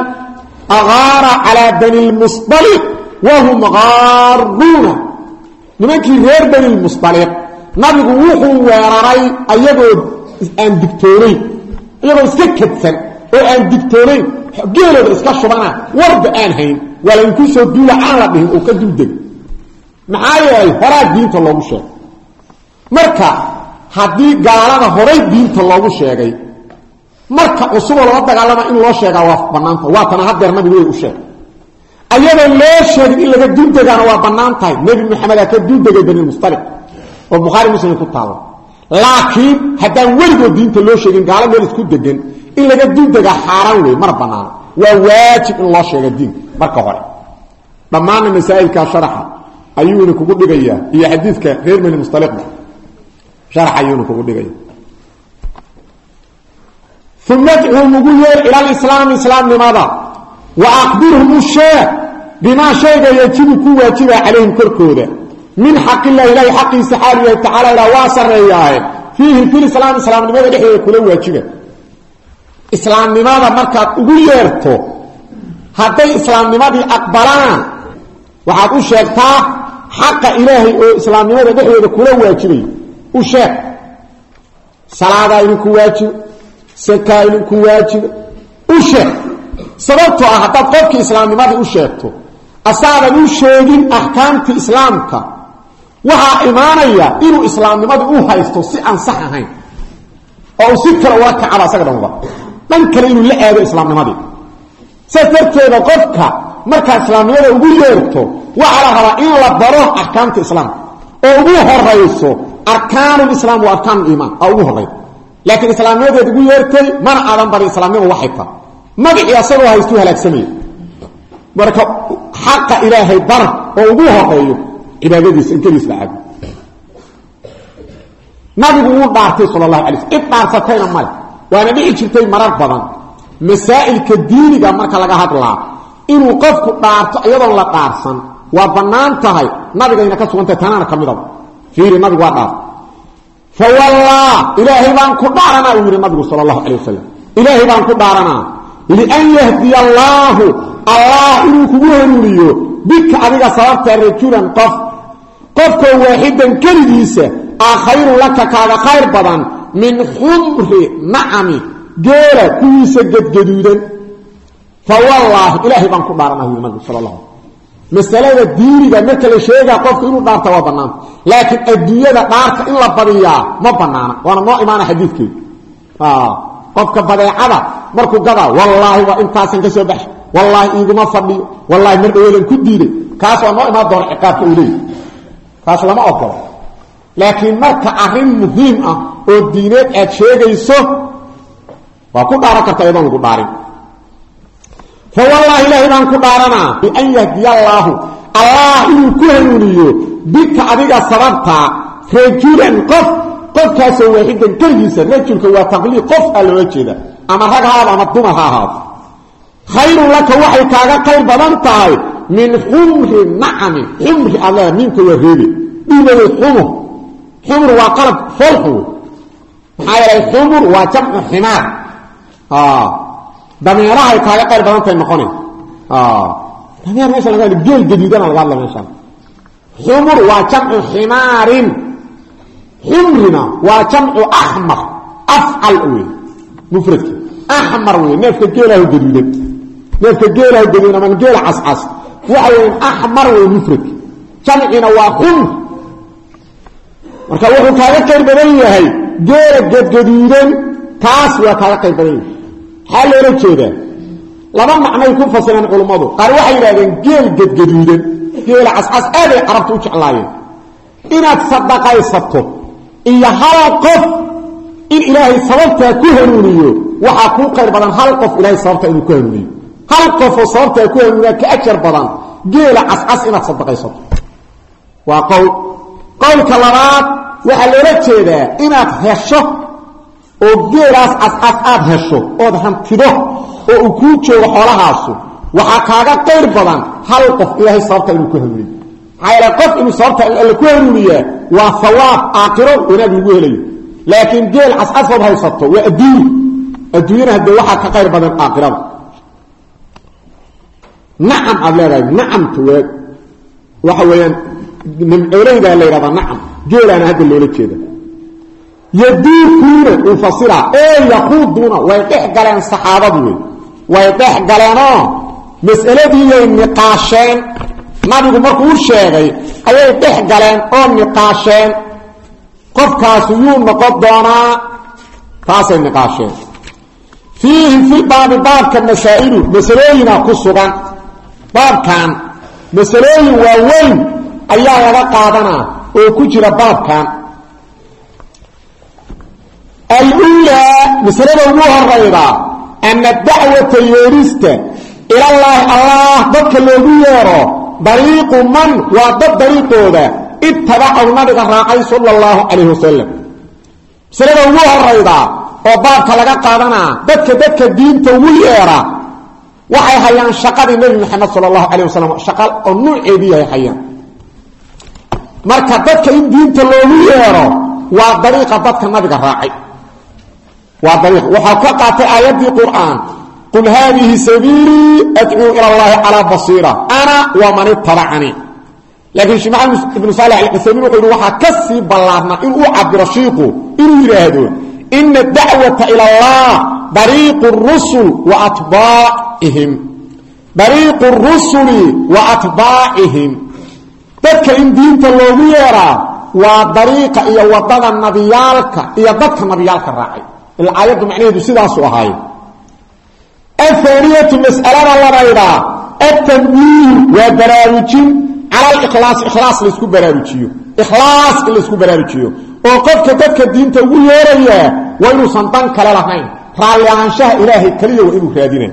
calaa bani lmusdaliq wahum gaaruuna. Nimankii reer bani lmusdaliq nabigu wuxuu weeraray ayagoo aan digtoonayn iyagoo iska kadsan oo aan digtoonayn. Geelooda iska shubana warba aan hayn. Waa laydinku soo duula aan la dhihin oo ka duldeg maxaa yeelay horaa diinta loogu sheegay. Marka haddii gaalada horay diinta loogu sheegay marka cusuboo lala dagaalama in loo sheegaa waa banaanta waa tana hadeer nabigu way u sheegay. Ayadoo loo sheegin in laga duldegaana waa bannaan tahay nebi maxamedaa ka duldegay banilmustaliq oo bukhaari muslim ku taalo. Laakiin haddaan weligood diinta loo sheegin gaalo meel isku degan in laga duldegaa xaaraan wey mana banaano waa waajib in loo sheega diinka marka hore. Dhammaanna masaa'ilkaa sharaxa ayuuna kugu dhigayaa iyo xadiidka reer bani mustaliqba sharax ayuuna kugu dhigaya uma ugu yeer ila alislaami islaamnimada wa aqbirhum u sheeg shayga yajibu ku waajiba calayhim korkooda min xaq illahi ilahi xaqiisa xaal yahay tacala ilaa waa sarreeyaaye. Fiihi filislaam islaamnimada dhexdeeda kula waajiba islaamnimada markaad ugu yeerto hadday islaamnimadii aqbalaan waxaad u sheegtaa xaqa ilaahay oo islaamnimada dhexdeeda kula waajibay. U sheeg salaadaa idinku waajiba sakaa idinku waajiba u sheeg. Sababtoo ah haddaad qofkii islaamnimadii u sheegto asaadan u sheegin axkaamtii waxaa imaanaya inuu islaamnimadii u haysto si aan sax ahayn. Oo uu si kale ula kacaba asaga dhanba dhan kale inuu la aado islaamnimadii saas darteeda qofka markaad islaamnimada ugu yeerto waxaa la rabaa in la baro axkaamta islaamka oo ugu horayso arkaanulislaam wa arkaanuliimaan aa ugu horey laakiin islaamnimadeed ugu yeertay mana aadan barin islaamnima waxay tahay magacii asagoo haystuu halaagsamaya marka xaqa ilaahay bar oo ugu horeeyo cibaadadiisa inkadiis la caabudo nabigu wuu dhaartay sal allahu alay slm cid dhaarsatayna male waana dhici jirtay marar badan. Masaa'ilka diiniga marka laga hadlaa inuu qofku dhaarto iyadoon la dhaarsan waa bannaan tahay nabigayna ka sugantahay tanaana ka midaba fiiri nabigu waa dhaartay. Fawallaa ilaahay baan ku dhaaranaa uu yidhi nabigu sal allahu calay wasalam ilaahay baan ku dhaaranaa. Lian yahdiya allaahu allah inuu kugu hanuuniyo bika qofkoo waaxidan keligiisa aa khayrun laka kaaga khayr badan min xumri nacami geela kuwiisa gedgaduudan fawallaahi ilaahay baan ku dhaaranaa yidhi nabigu sal allah masalada diiniga marka la sheegaa qofku inuu dhaarta waa bannaanta laakiin adduunyada dhaarta in la badiyaa ma banaana waana noo imaana xadiidkeedu. Qofka badeecada markuu gadaa wallaahi waa intaasan ka soo baxay wallaahi iiguma fadhiyo. Wallaahi mar dhaweedan ku diiday kaas waa noo imaan doona kaas lama ogolo laakiin marka arrin muhiim ah oo diineed aad sheegayso waa ku dhaaran karta iyadoon lagu dhaarin. Fa wallaahi ilaahay baan ku dhaaranaa bian yahdiya allaahu allah inuu ku hanuuniyo bika adiga sababtaa rajulan qof qofkaasoo waaxidan keligiisa rajulka waa taqliid qof aa loola jeeda ama rag haado ama dumar ha ahaado. Khayrun laka waxay kaaga qayr badan tahay min xumri nacami xumri aad leeda miimka waa reebe dhiibada xumur xumur waa qalab folxu maxaa yeelay xumur waa jamcu ximaar. Dameerahay kaaga qayr badan tahay noqona dameer meesha laga geel gaduudana laga hadla meeshaan. Xumur waa jamcu ximaarin. Xumrina waa jamcu axmar afcal wey mufradki. Axmar wey neefka geelaho gaduudan neefka geelaho gaduudan ama geela cascas waxa weya axmar wey mufradki jamcina waa xumr marka wuxuu kaaga qayr badan yahay geela gadgaduudan kaas waa kaaga qayr badan yahay. Maxaa loola jeedaa? Laba macnay ku fasireen culummadu qaar waxay yidhahdeen geel gadgaduudan geela cascas aaday carabta u jeclaayeen. Inaad sadaqaysato iyo hal qof in ilaahay sababtaa ku hanuuniyo waxaa kuu qayr badan hal qof ilahay sababtaa inuu ku hanuuniyo hal qofoo sababtaa ku hanuuniyaa ka ajar badan geela cascas inaad sadaqaysato waa qowl. Qowlka labaad waxaa loola jeedaa inaad hesho oo geelaas cascas aad hesho ood hantido oo uu kuu joogo xoolahaasu. Waxaa kaaga qayr badan hal qof ilaahay sababta inuu ku hanuuniyo. Maxaa qof inuu sababta alla ku hanuuniyaa waa hawaab aakhiro wanaag lagu helayo. Laakiin geel cascasood haysato waa aakhirada nacam aad leedahay nacamta waa waxa weeyaan nimcooleydaa la yidhahdaa nacam. Geelaana hadda loola jeeda. Yaduukuuna uu fasira ee yakuuduuna way dhex galeen saxaabadu way dhex galeenoo mas'aladiiyay niqaasheen. Nabigu markuu u sheegay ayay dhex galeen oo niqaasheen. Qofkaasu yuu noqon doonaa. Taasay niqaasheen. Fiihi filbaabi baabka masaa'ilu masalooyina ku sugan baabkan masalooyin waaweyn ayaa laga qaadanaa oo ku jira baabkan. Aluulaa masalada ugu horayda ana dacwata yeerista ilallaahi allah dadka loogu yeero dariiqu man waa dad dariiqooda ittabacahu nabiga raacay sala allahu calayh wasalam masalada ugu horayda oo baabka laga qaadanaa dadka dadka diinta ugu yeera waxay hayaan shaqadii nebi maxamed sala allahu calayh wasalam shaqa oo nuuceedii ay hayaan. Marka dadka in diinta loogu yeero waa dariiqa dadka nabiga raacay. Waa dariiq. Waxaa ka qaatay aayaddii qur'aan. Qul haadihi sabiilii adcuu ila allahi calaa basiira. Ana waman itabacanii laakiin maxamed ibnu saalex alcusaymiin wuxuu yidhi ka sii ballaarna inuu cabiro inuu yidhaahdo ina dacwata ila allah dariiqu rusuli wa atbaacihim dadka in diinta loogu yeeraa waa dariiqa iyo waddada nabiyaalka iyo dadka nabiyaalka raacay. Ila aayaddu macnaheedu sidaasu ahaaye ahaaniyatu mas'alada labaydhaa atanwiir waa baraarujin cala alikhlaas ikhlaas laysku baraarujiyo. Ikhlaas in laysku baraarujiyo. Oo qofka dadka diinta ugu yeerayaa waa inuusan dan kale lahayn raalli ahaanshaha ilaahay keliya waa inuu raadina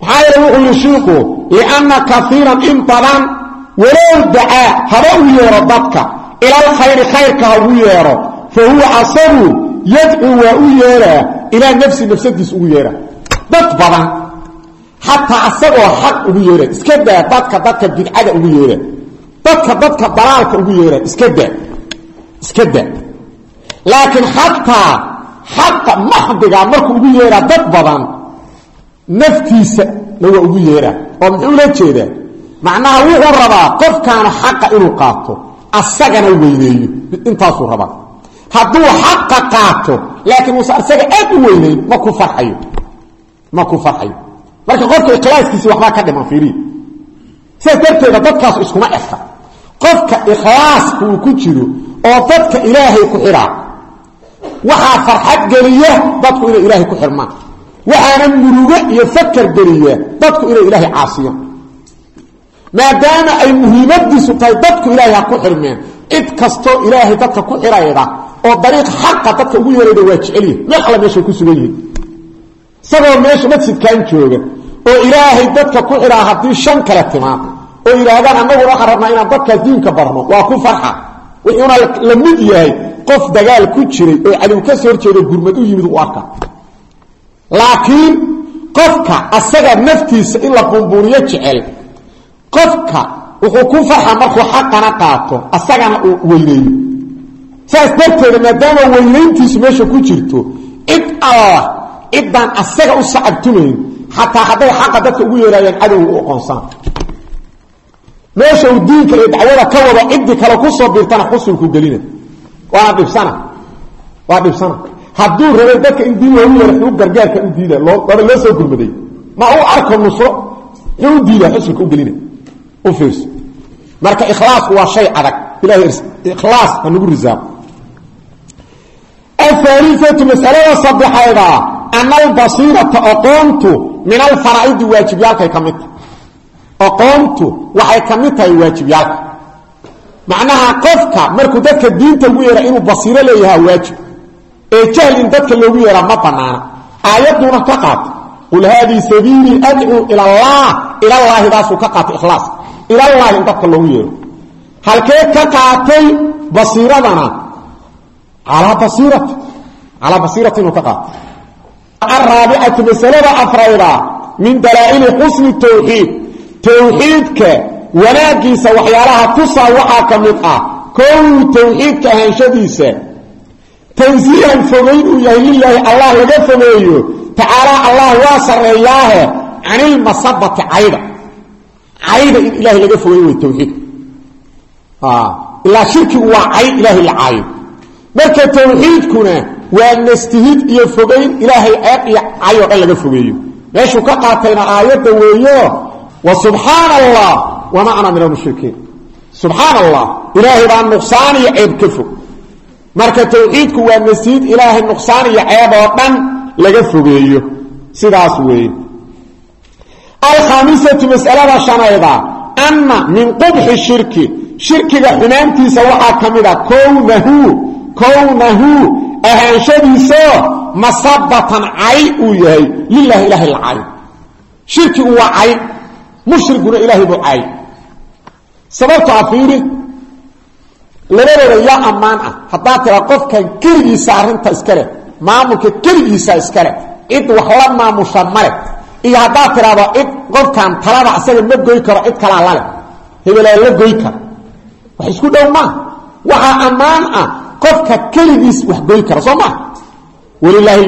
maxaa yeele wuxuu yihi shiiku lianna kaiiran in badan walow dacaa haba u yeero dadka. Ilalkhayri khayrka ha ugu yeero. Fa huwa asagu yadcuu waa u yeeraa ilaa nafsi nafsadiis ugu yeera dad badan xataa asagoo xaq ugu xataa xaqa maxdiga markuu ugu yeeraa dad badan naftiisa na waa ugu yeeraa. Oo muxuu la jeedaa? Macnaha wuxuu rabaa qofkaanu xaqa inuu qaato asagana weyneeyo. Intaasuu rabaa. Hadduu xaqa qaato laakiin uusa isaga aad u weynayn ma ku farxayo. Ma ku farxayo. Marka qofka ikhlaaskiisi waxbaa ka dhiman fiiriya sidaas darteeda dadkaasu iskuma eka qofka ikhlaaska uu ku jiro oo dadka ilaahay ku xidhaa waxaa farxad geliya dadku inay ilaahay ku xidhmaan waxaana murugo iyo fakar geliya dadku inay ilaahay caasiyaan. Maadaama ay muhiimadiisu tahay dadku ilaahay ha ku xirmeen cid kastoo ilaahay dadka ku xirayda oo dariiq xaqa dadka ugu yeerayda waa jecelyihi meel alla meeshay ku sugan yihiin. Isagoo meesha masjidkan jooga oo ilaahay dadka ku xiraa haddii shan kale timaado oo yidhaahdaan annaguna waxaan rabnaa inaan dadkaa diinka barno waa ku farxa. Wuxuuna la mid yahay qof dagaal ku jiray oo cadow ka soo horjeedo gurmad u yimid u arka. Laakiin qofka asaga naftiisa in la buunbuuniyo qofka wuxuu ku farxa markuu xaqana qaato asagana uu weyneeyo. Saas darteeda maadaama weynayntiisu meesha ku jirto cid allah ciddaan asaga u sacabtumayn xataa hadday xaqa dadka ugu yeeraayaan cadow u aqoonsana meesha uu diinka iyo dacwada ka wado ciddii kale ku soo biirtana xusulku gelina waana dhibsana waa dhibsana hadduu rabay dadka in diin loogu yeero xuu gargaarka u diida loo waaba loo soo gurmaday ma u arko nusro muxuu u diidaa xusulka u gelina u fiirso. Marka ikhlaasku waa shay adag. Ilahay ikhlaas ha nagu risaaqo ahaaliatu masalada saddexeeda ana albasiirata oqoontu min alfaraa'idi waajibyaalkay ka mid tahay. Oqoontu waxay ka macnaha qofka markuu dadka diinta ugu yeera inuu basiiro leeyahaa waajib. Ee jahl in dadka loogu yeeraa ma banaana aayaduuna ka qaata qul haadii sabiilii adcuu ila allah. Ilallaahidaasuu ka qaatay ikhlaas. Ilallahi in dadka loogu yeero halkee ka qaatay basiiradana? Calaa basiirati calaa basiirati inuu ka qaatay araabicatu masalada afrayda min dalaa'ili xusni tawxiid. Tawxiidka wanaagiisa waxyaalaha tusaa waxaa ka mid ah kow tawxiidka ahaanshadiisa tansiihan fogayn uu yahay lilaahi allah laga fogeeyo. Tacaalaa allah waa sarreeyaahe canilmasabati cayda. Cayda in ilaahay laga fogeeyo way tawxiidka ilaa shirkigu waa cay ilaahay la caayo. Marka tawxiidkuna waa nastihid iyo fogayn ilaahay ceeb iyo cay oo dhan laga fogeeyo. Meeshuu ka qaatayna aayadda weeyo wa subxaana allah wama ana min almushrikiin. Subxaan allah ilaahay baa nuqsaan iyo ceeb ka fog. Marka tawxiidku waa nastihid ilaahay nuqsaan iyo ceeb oo dhan laga fogeeyo. Sidaas weeye. Alkhaamisatu masalada shanayda anna min qubxi shirki. Shirkiga xumaantiisa waxaa ka mid a kownahu kownahu ahaanshadiisoo masabatan cay uu yahay. Cay mushriguna ilaahay buu cay sababto a fiiri labadooda yaa ammaan ah. Haddaad tiraa qofkan keligiisa arrinta iska leh maamulka keligiisa iska leh cid wax la maamusha male iyo haddaad tidhaahdo cid qofkan talada asaga ma goy karo cid kalaa laleh hebelaa la goy kara wax isku dhow maa waxaa ammaan ah qofka keligiis wax goy kara soo maa walilaahi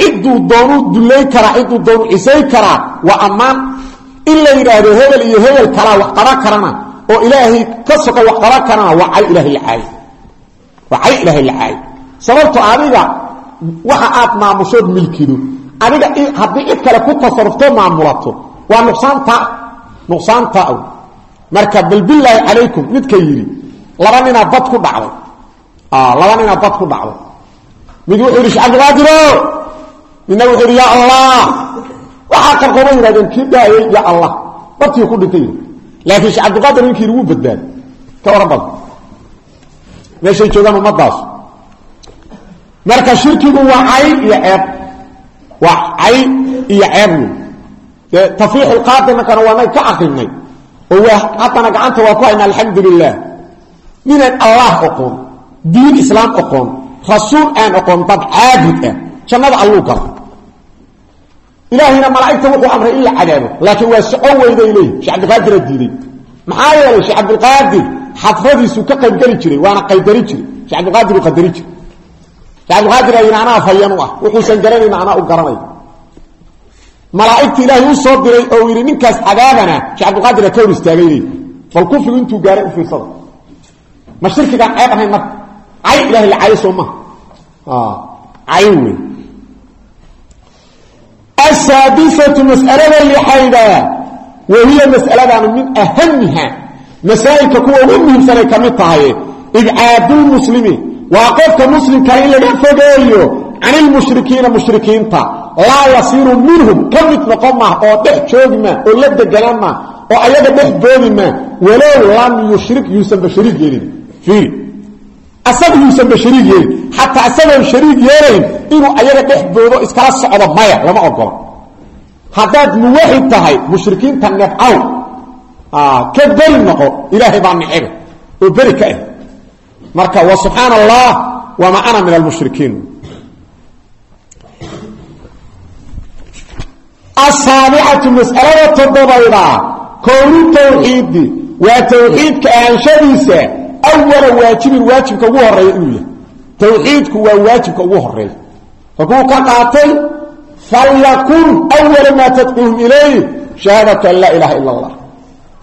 cidduu doonuu dullay karaa cidduu doonuu cisay karaa waa ammaan. In la hebel iyo hebel kalaa wax qaban karana oo ilaahay ka wax qaban karana waa cay ilahay la caay waa ilaahay la caay sababto waxa aad maamushood milkido. Adiga haddii cid kale ku tasarufto maamulato waa nuqsaanta nuqsaanta aw. Marka bal bilaahi calaykum midka yidhi laba ninaa bad ku dhacday. Laba ninaa bad ku dhacday. Mid wuxuu yidhi shacabdiqaadiro midna wuxuu yaa allah. Waxaa qarqooma yidhahdeen kii dhaayay ya allah. Badkii ku dhintay. Laakiin shee cabdiqaadir ninkii wuu badbaaday ka waran bada meeshay joogaan ummadaas marka shirkigu waa cay iyo ceeb. Waa cay iyo ceeb. Wey dee tafriixulqaadirnakana waa nay ka akrinay oo waa haddana gacanta waa ku hayna allah oqoon. Diin islaam oqoon. Rasuul aan oqoon dad caabud ah. Jannada ilaahayna malaa'igta wuxuu amray in la cadaabo. Laakiin waa socon weyday leeyihi shee cabdiqaadira diiday. Maxaa yeelay shee cabdiqaadir xadradiisuu ka qaybgeli jiray waana qaydari jiray. Shee cabdiqaadiruu qadari jiray. Shee cabdiqaadir ayina anaa fayan u ah. Wuxuusan garanayna anaa u garanay. Malaa'igta ilaahay u soo diray oo yidhi ninkaas cadaabana shee cabdiqaadira ka hor istaagay leeyi bal kufrigu intuu gaaray u fiirsada ma shirkigaan ceeb ahayn marka. Cay ilahay asaadisatu mas'alada lixayda wahiya mas'aladanu min ahamiha masaa'ilka kuwa ugu muhiimsanay ka mid tahay ibcaadulmuslimi waa qofka muslimka in laga fogeeyo can ilmushrikiina mushrikiinta laa yasiiru minhum ka mid noqon maa oo dhex joogi maa oo la deganaan maa oo ayaga dhex boodi maa walow lam yushrik yuusanba asaga yuusanba shariig yeelin. Xataa isagoon shariig yeelayn inuu ayaga dhex boodo iskala socdo maya lama ogolo haddaad muwaxid tahay mushrikiinta nefcaw ka beri noqo ilaahay baa oo beri ah marka wa subxaana allah wama ana min almushrikiin. Asaabicatu mas'alada toddobayda kowni tawxiidi waa tawxiidka ahanshadiisa awala waajibin waajibka ugu horreeya inuu yahay. Tawxiidku waa waajibka ugu horreeya hakuu ka qaatay falyakun awala maa tadcuuhum ilayh shahaadatu an laa ilaha ila allah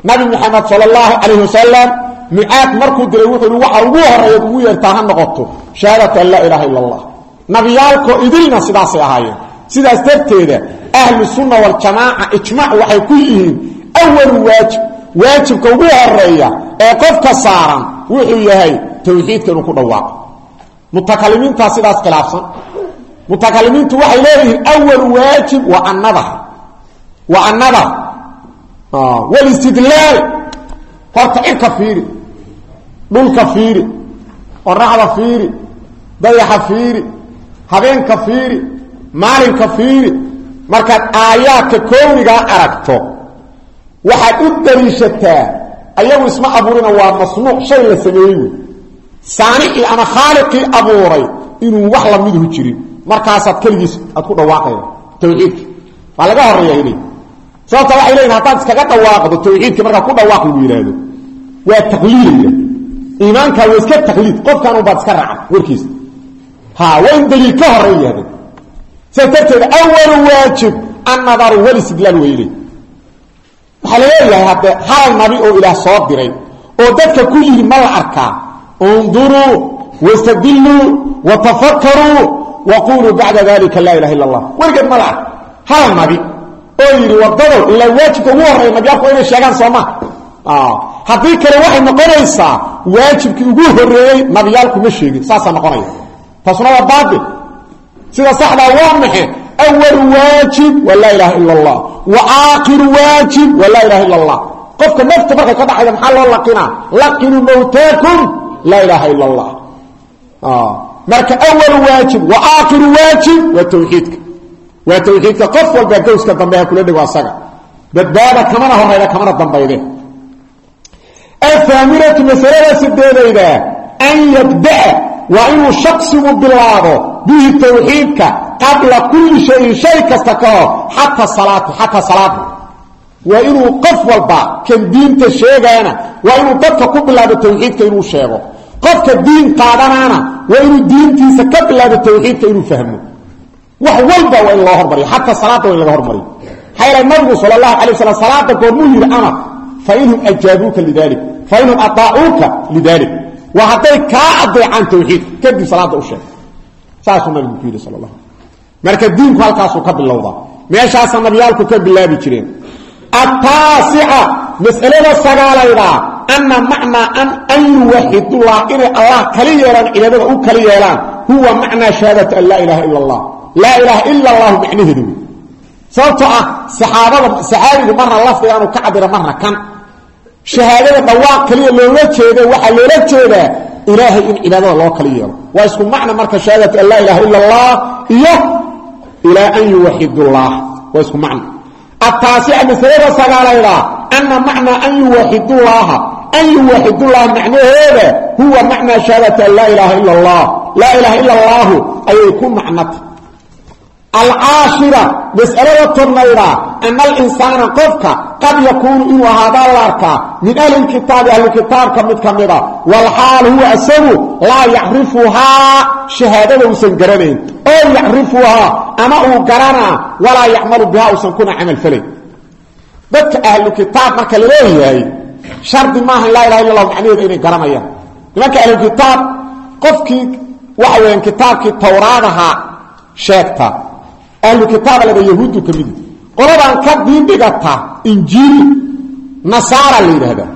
nabi maxamed sal allahu calayh wasalam mucaad markuu diray wuxuu i waxa ugu horreeya ugu yeertaa ha noqoto shahaadatu an laa ilaha ila allah nabiyaalkoo idilna sidaasay ahaayeen. Sidaas darteeda ahlu sunna waljamaaca ijmac ku yihiin awalu waajibka ugu horreeya ee qofka saaran wuxuu yahay tawxiidka inuu ku dhawaaqo mutakalimiintaa sidaas khilaafsan. Mutakalimiintu waxay leeyihiin awalu waajib waa annadar waa annadar wlistidlaal horta cirka fiiri dhulka fiiri qoraxda fiiri dayaxa fiiri habeenka fiiri maalinka fiiri. Markaad aayaadka kownigaa aragto waxaad u daliishataa ayagu isma abuurina waa masnuuc shay la sameeyey wey. Saanicii ama khaaliqii abuuray inuu wax lamiduhu jirin. Markaasaad keligiis aad ku dhawaaqayda tawxiidka waa laga horreeya inay sababta waxay leeyihiin haddaad iskaga dhawaaqdo tawxiidka markaa ku dhawaaq lagu waa taqliidaya iimaankaa waa iska taqliid qofkan unbaad iska raaca warkiisa ha waa in ka horeey yahda sidaas darteed waajib annadaru walistidlaal weyle waxaa la leeyahay hadde hal nabi oo ilaah soo diray oo dadka ku yidhi ma la arkaa. Unduruu wastadiluu watafakkaruu waquluu bacda dalika laa ilaha illa allah weligeed ma la hal nabi oo yidhi wadadow ilaa waajibka ugu horreeya nabiyaalku inay sheegaan sooma haddii kale waxay noqonaysaa waajibkii ugu horeeyey nabiyaalku ma sheegin. Saasaa noqonaya. Taasuna waa baail sida saxdaa waa maxe awalu waajib waa laa ilaha ila allah wa aakhiru waajib waa laa ilaha illa allah qofka nafta markay ka dhacayda maxaa loo laqinaa laqinuu mawtaakum laa ilaha illa allah marka awalu waajib wa aakhiru waajib waa tawxiidka waa tawxiidka qof walba gowska dambe ha kula dhego asaga badbaada kamana horeyda kamana dambayde athaaminatu masalada sideedayda an yabdaa waa inuu shaksigu bilaabo bihi tawxiidka qabla kulli shayin shay kasta ka hor xataa salaati xataa salaada waa inuu qof walba kan diinta sheegaana waa inuu dadka ku bilaabo tawxiidka inuu sheego. Qofka diin qaadanaana waa inuu diintiisa ka bilaabo tawxiidka inuu fahmo. Wax walba waa in loo hormariyo xataa salaada waa in laga hormariyo. Maxaa yeele nabigu sal allahu alay waslam salaada goormuu yidhi amar fainhum ajaabuuka lidalik fainhum sheeg saasuu nabigu ku yidhi sal la marka diinku halkaasuu ka bilowdaa meeshaasa nabiyaalku ka bilaabi jireen. Ataasica masalada sagaalaydaa ana macnaa an yuwaxidullah inay allah kali yeelaan cibaadada u kali yeelaan. Huwa macnaa shahaadati an laa ilaha ila allah laa ilaaha ila allahu macnaheedu. Wey sababtoo ah saxaabada saxaabigu marna ka cabiro marna kan. Shahaadada dhawaaq kaliya loola jeeda waxaa loola jeedaa ilaahay in cibaadada loo kali yeelo. Waa isku macna marka shahaadatu an laa ilaha ila allah iyo ilaa an yuwaxidullah waa isku macna ataasica masalada sagaalaydaa ana macnaa an yuwaxidullaaha an yuwaxidullaha macnaheeda huwa macnaa shahaadati an laa ilaaha ila allah laa ilaha ila allaahu ayay ku macnata alcaashira masalada tobnayda ana alinsaana qofka qad yakuunu inuu ahaadaa la arkaa min ahli kitaabi ahlukitaabka mid ka mida walxaal huwa isagu laa yacrifuhaa shahaadada uusan garanayn oo yacrifuhaa ama uu garanaa walaa yacmalu bihaa uusan kuna camal falayn dadka ahlu kitaab marka la leeyahay shardi maaha laa ilaha illa lah macnaheeda inay garanayaan nimanka ahlukitaab qofkii waxa weeyaan kitaabkii towraadaha sheegta ahlu kitaaba laba yahuuddu ka midi qoladan ka diin dhigata injiil nasaara la yidhaahdaa.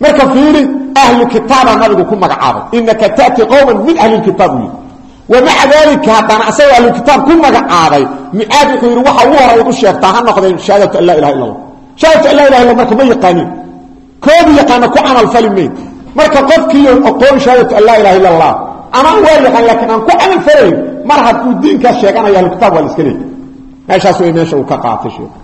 Marka fiiri ahlu kitaaba nabigu ku magacaabay inaka ta'ti qowman min ahli lkitaab uu yidhi. Wamaca daalika haddana asagoo ahlukitaab ku magacaabay mucaad wuxuu yidhi waxa ugu horay u sheegtaa ha noqdeen shahaadatu an laa ilaha illa allah shahaadatu an laa ilaha illa marka ma yaqaanin koodu yaqaana ku camal fali mayn marka qofkiiyo aqoon shahaadatu an ama waa yaqaan laakiin aan ku camal falayn mar hadduu diinkaas sheeganaya ahlukitaab waa la iska leeyay. Meeshaas way meesha uu ka qaatay sheekh.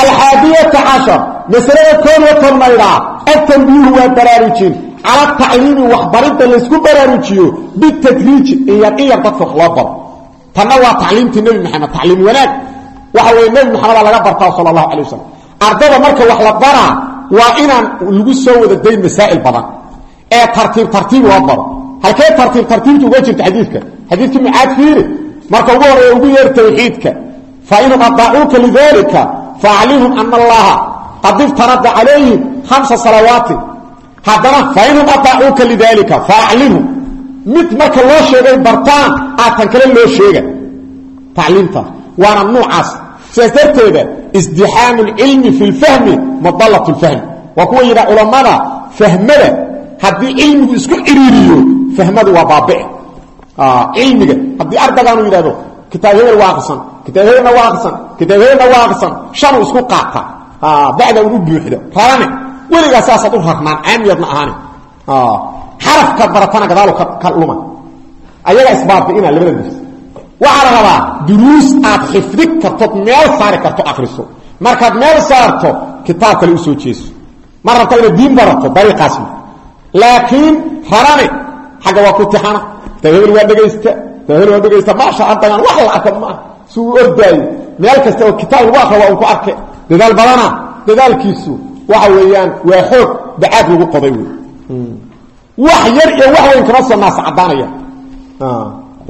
Alxaadiyata cashar masalada koob iyo tobnaydhaa atanbiihu waa baraarujin. Cala tacliimi waxbaridda laysku baraarujiyo bitadriiji iyar iyar dadka wax loo baro. Tanna waa tacliimtii nebi maxamed tacliim wanaag. Waxa weye nebi maxameda laga bartaa sala allahu calay wasalam ardada marka wax la baraa waa inaan lagu soo wada dayn masaa'il badan. Ee tartiib tartiib loo baro halkee tartiib tartiibta uga jirta xadiidka. Xadiidkii mucaad fiiri marka ugu horreeya ugu yeer tawxiidka. Fa inhum adaacuuka lidalika faaclimhum ana allaha qad iftarada calayhim hamsa salawaatin haddana fainhum adaacuuka lidalika faaclimhum mid marka loo sheegay bartaan aatan kale loo sheega. Tacliimta waana nuucaas. Sidaas darteeda isdixaamu lcilmi fi lfahmi madalat lfahmi waa kuwa yidhaha culammada fahmada haddii cilmigu isku ciriiriyo fahmadu waa baabice cilmiga haddii ardagaanu yidhahdo kitaab hebel waa aqrisan kitaab hebelna waa aqrisan kitaab hebelna waa aqrisan shanu isku qaata bacda un u buuxdo rarane weligaa saasaad u rarnaan caamiyaadna xarafkaad baratana gadaalu ka luma. Ayagaa isbaabi'ina labada durs waxaa la duruus aad xifdi kartood meel saari karto akriso markaad meel saarto kitaab kale u soo jeeso. Ma rabta inaad diin barato dariiqaasma laakiin rarane xagga waa ku tixana. Hebel waa dhegaysta hebel waa dhegaysta maasha ardagan wax la arka maaha si uu ordaayo meel kasta oo kitaab lagu akra waa un ku arke dadaal badana dadaalkiisu waxa weeyaan waa xoog bacaad lagu qoday wey wax yar iyo wax weyn kama soo naas caddaanaya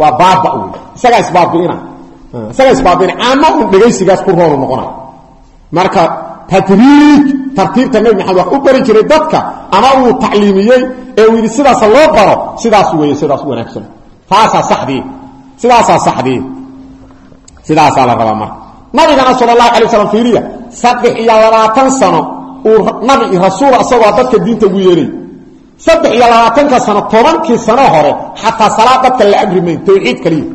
waa baaba wey isagaa isbaabi'ina isagaa isbaabi'ina caama un dhegaysigaas ku roonu noqonay marka tadriij tartiibta nebi maxamed wax u bari jiray dadka ama uu tacliimiyey ee uu yidhi sidaasa loo baro. Sidaas weeye sidaas wanaagsan. Taasaa saxdii sidaasaa saxdii sidaasaa la rabaa marka. Nabigana sal allahu alay waslam fiiriya saddex iyo labaatan sano uu nabi rasuul asagoo dadka diinta ugu yeeray saddex iyo labaatanka sano tobankii sano hore xataa salaad dadka la amri mayn tawxiid kaliya.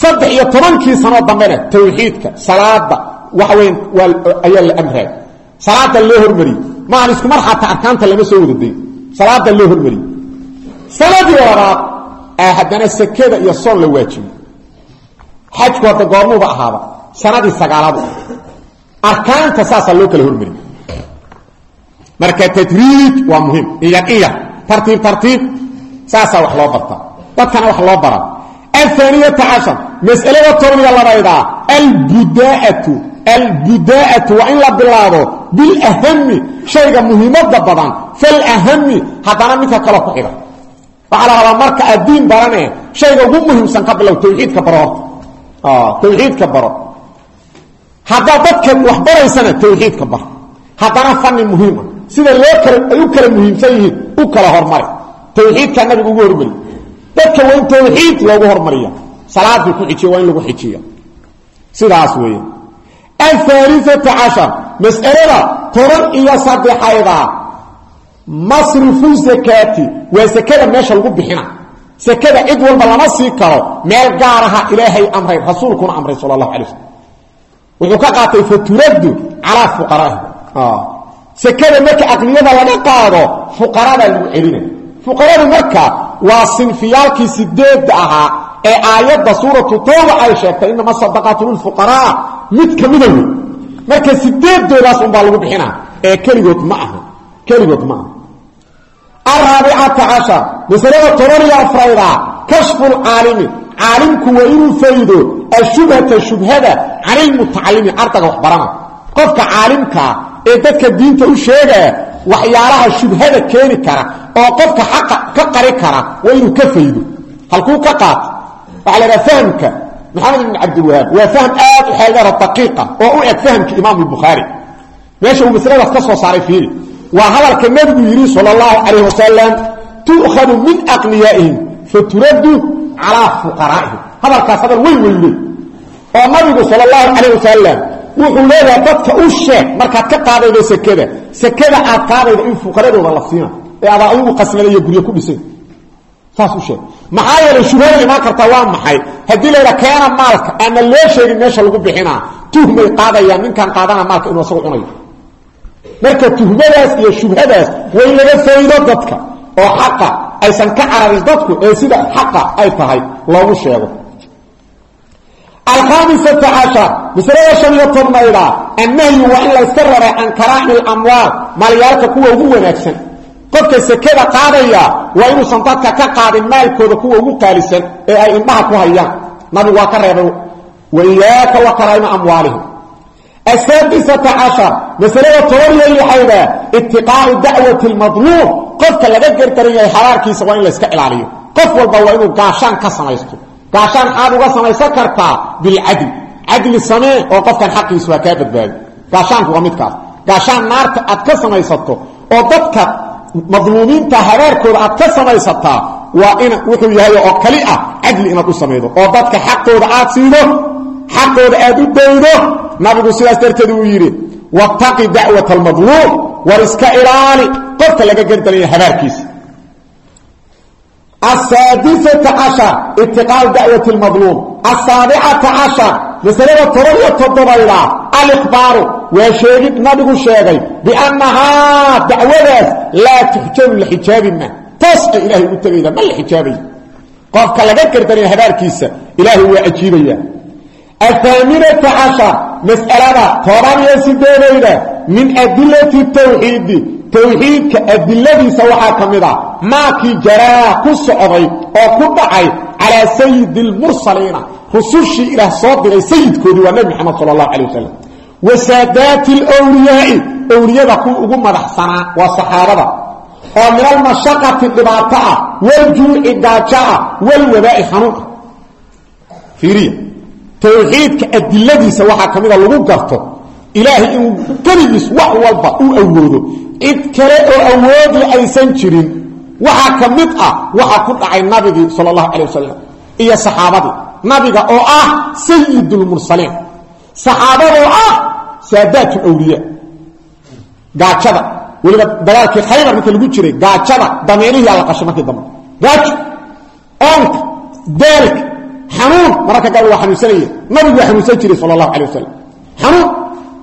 Saddex iyo tobankii sanoo dambena tawxiidka salaada waxa weyn waa ayaa la amraay salaada loo hormariyey maahan isku mar arkaanta lama soo wadaday salaada loo hormariyey sanadii labaad haddana sekada iyo soon la waajibiyey xajku hadda goormuuba ahaaba. Sanadii sagaalaad arkaanta saasaa loo kala hormariyey. Marka tadriij waa muhiim. Iyar iyar tartiib tartiib. Saasaa wax loo bartaa dadkana wax loo baraa aلثaaniyata cashar mas'alada tobniga labaydaa albudaa'atu. Albudaa'atu waa in la bilaabo bilahami shayga muhiimada badan falahami haddana midka kale ku xiga waxaa la rabaa marka aad diin barane shayga ugu muhiimsan ka bilow tawxiidka baro. Horta tawxiidka baro. Haddaad dadka wax baraysana tawxiidka bar haddana fani muhiima. Sida loo kala ay u dadka waa in tawxiid loogu hormariya salaadka ku xijiya waa in lagu xijiya sidaas weeye. Alhaalisata cashar. Mas'alada toban iyo saddexayda. Masrifu zakaati. Waa sakada meesha lagu bixina. Sakada cid walba lama sii karo. Meel gaaraha ilaahay amray rasuulkuna amray sal allahu alay slm wuxuu ka qaatay faturaddu calaa fuqaraahi sakada ah. marka aqniyada laga qaado fuqarada lagu celina. Fuqaradu marka waa sinfiyaalkii sideedda ahaa ee aayadda suuratu tawba ay sheegtay inama sadaqaatu lilfuqaraa mid ka mida wey marka sideedoodaas unbaa lagu bixina ee keligood ma aha. Keligood ma aha. Araabicata cashar. Masalada toban iyo afrayda kashfu lcaalimi caalimku waa inuu faydo ashubhata shubhada can ilmutacalimi ardaga wax barana qofka ee dadka diinta u sheegaya waxyaalaha shubhada keeni kara oo qofka xaqa ka qari kara waa inuu ka faydo. Halkuu ka qaato. Waxaa la dhaha maxamed ibn cabdilwahaab waa fahm aad u xeeldheero daqiiqa oo u eg fahamka imaam albukhaari. Meesha uu masladaas ka soo saaray fiiri. Waa hadalka nebigu yidhi sal اllahu calayh tu'khadu min aqniyaa'ihim faturaddu calaa fuqaraa'ihim hadalkaas hadal weyn weyn wey oo nabigu sal اllahu calayh wuxuu leeyahay dadka u sheeg markaad ka qaadaydo sekada. Sekada aad qaadaydo in fuqaradooda la siina ee adaa adigu qasnada iyo ku dhisan saas u sheeg. Maxaa yeelay shubhada imaan kartaa waa maxay? Haddii layidha keena maalka aana loo sheegin meesha lagu bixinaa tuhmay qaadayaan ninkaan qaadana maalka inuu asagu cunayo. Marka tuhmadaas iyo shubhadaas way laga faydo dadka oo xaqa aysan ka cararin dadku ee sida xaqa ay tahay loogu sheego alkhaamisata cashar masalada shan iyo tobnayda annahyu waa in la yska rabaa can karaami alamwaal maalyaalka kuwa ugu wanaagsan qofka sekada qaadaya waa inuusan dadka ka qaadin maalkooda kuwa ugu qaalisan ee ay indhaha ku hayaan nabigu waa ka reebay waiyaaka wa karaa'ima amwaalihim asaadisata cashar masalada toban iyo lixayda itiqaau dacwati lmadluum qofka laga gergaran yahay habaarkiisa waa in gaashaan xaad uga samaysan kartaa bilcadl cadli samee oo qofkan xaqiisu waa kaa badbaadi. Gaashaanku waa midkaas gaashaan naarta aad ka samaysato oo dadka madluumiinta habaarkooda aad ka samaysataa waa in wuxuu yahay oo kali ah cadli inaad u samaydo. Oo dadka xaqooda aad siido xaqooda aad u daydo nabigu sidaas darteed uu yidhi wattaqi dacwat almadluum war iska ilaali. Qofka laga gerdanaya habaarkiisa asaadisata cashar itiqaau dacwati lmadluum asaabicata cashar masalada toban iyo toddobayda alikhbaaru waa sheegid nabigu sheegay biannahaa dacwadaas laa tuxjabu la xijaabima toos ay ilaahay u tegayda ma la xijaabaya qofka laga gerdanaya habaarkiisa ilaahay waa ajiibaya athaaminata cashar mas'alada toban iyo sideedayda min adilati tawxiidi tawxiidka adiladiisa waxaa ka mid a maakii jaraa ku socday oo ku dhacay calaa sayidi lmursaliina rusushii ilaah soo diray sayidkoodii waa nebi moxamed sala allahu calay wasalam wa saadaati alwliyaai owliyada kuwa ugu madaxsanaa waa saxaabada. Oo min almashaqati dhibaato ah waljuuci gaajo ah walwabaa'i xanuun. Ah fiiriya. Tawxiidka adiladiisa waxaa ka mida lagu garto ilaahay inuu keligiis wax walba uu awoodo cid kale oo awoodi aysan jirin waxaa ka mid ah waxaa ku dhacay nabigii sal اlahu alيه wasalam iyo saxaabadii nabiga oo ah sayid اlmursaliin saxaabadoo ah saadaat اwliya gaajada weliba dagaalkii khaybar marka lagu jiray gaajada dameenihiyaa la qashay markii dambe gaajo oonka daalka xanuun mararka gaal waa xanuunsanaya nabigu waa xanuunsan jiray sal اlahu alيه wasalam xanuun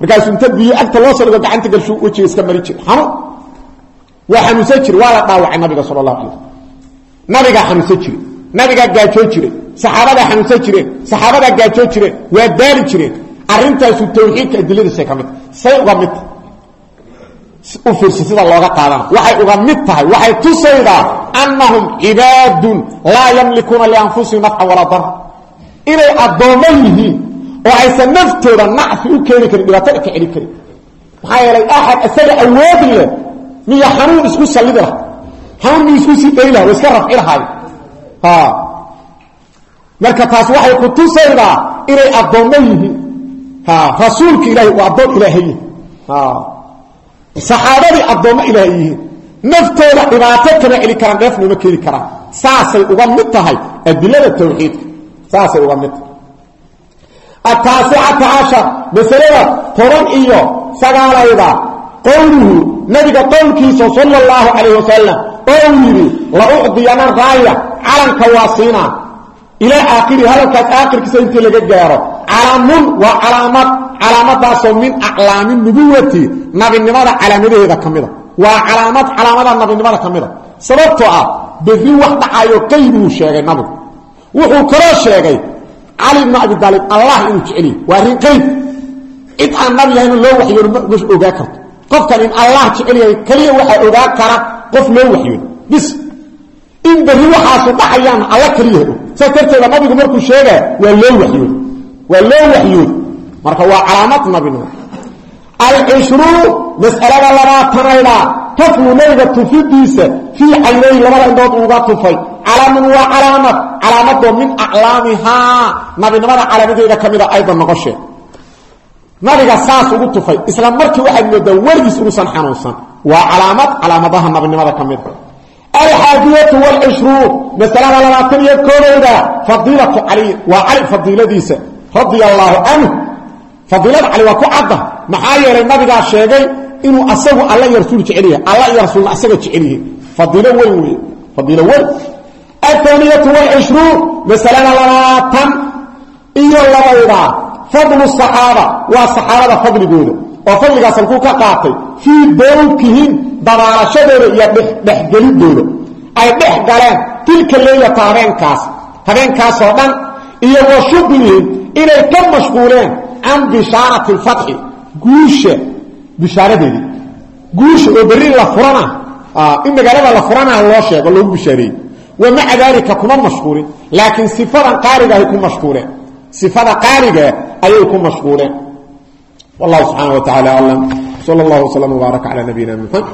markaasuu inta biyo agta loo saligo gacanta galshu wejiga iska mari jira xanuun waa xanuunsan jire waa la dhaawacay nabiga sal اlahu alay nabigaa xanuunsan jire nabigaa gaajoo jiray. Saxaabadaa xanuunsan jireen. Saxaabadaa gaajoo jireen. Waa daali jireen. Arintaasu tawxiidka adiladiisa ka mid say uga mid u fiirsa sida looga qaadana. Waxay uga mid tahay. Waxay tusaydaa annahum cibaadun laa yamlikuuna lianfusihim nafcan walaa dar inay addoommo yihiin oo aysan naftooda nacfi u keeni karin dhibaato ka celin karin. Maxaa yeelay axad isaga awoodi leh miya xanuun isku sallidi laha xanuun miyu isku sii dayi laha wa iska rafci lahaay marka taas waxay ku tusaydaa inay addoommo yihiin. Rasuulka ilahay uu addoon ilaahay yihiin saxaabadii addoommo ilaahay yihiin. Naftooda dhibaato kama celi karaan dheefna uma keeni karaan. Saasay uga mid tahay adilada tawxiidka. Saasay uga mid tahay ataasicata cashar masalada toban iyo sagaalayda qowluhu nabiga qowlkiisa sala اllahu calayh wasalam oo yidhi la ucdiyana raaya calanka waa siinaa ilaa aakhiri hadalkaas aakhirkiisa intii laga gaaro calaamun waa calaamad calaamadaasoo min aclaami nubuwati nabinimada calaamadaheeda ka mida. Waa calaamad calaamada nabinimada ka mida. Sababtoo ah berri wax dhacayo qaybuu sheegay nabigu. Wuxuu kaloo sheegay cali bnu abi aalib allah inuu jeceliy waa arrin qayb cid aan nabi ahayn loo waxyoon ma ogaa karto qofkan in allah jecelyahay keliya waxaa ogaa kara qof loo waxyoon bis. In berri waxaasu dhacayaan alla keliya og saas darteeda nabigu markuu sheegaa waa loo waxyood waa loo waxyood marka waa calaamad nabinimo alcishruun mas'alada labaatanayda taflu nabiga tufidiisa fii caynay labada indhood uga tufay. Calaamun waa calaamad. Calaamadoo min aclaamihaa nabinimada calaamadeeda ka mida aydan noqoshee nabiga saas ugu tufay. Isla markii waxaad moodaa weligiis inuusan xanuunsan. Waa calaamad calaamadaha nabinimada ka mida alxaadiyatu wlcishruun masalada labaatan iyo koodayda fadiilatu caliyin waa cali fadiiladiisa radia allaahu canhu fadiilada cali waa ku cadda. Maxaa yeelay nabigaa sheegay inuu asagu alla iyo rasuul jecel yahay alla iyo rasuulna asaga jecel yihiin fadiilo weyn wey fadiilo weyn athaaniyatu walcishruun masalada labaatan iyo labaydaa fadlu saxaaba waa saxaabada fadligooda. Oo fadligaas halkuu ka qaatay fii dawkihim dabaalashadooda iyo dhexgelidooda. Ay dhex galeen tilka leylata habeenkaas habeenkaasoo dhan iyo wa shuqlihim inay ka mashquuleen can bishaarati lfatxi guusha bishaaradeedii guusha oo berri la furana in magaalada la furana loo sheego loogu bishaareeyey. Wa maca kuma mashquulin laakiin sifadan qaaliga ay ku mashquuleen sifada qaaliga ayay ku mashquuleen wallahu subxaana wa tacala aclam sal allahu wslam wbaaraka cala nabiyina muxamed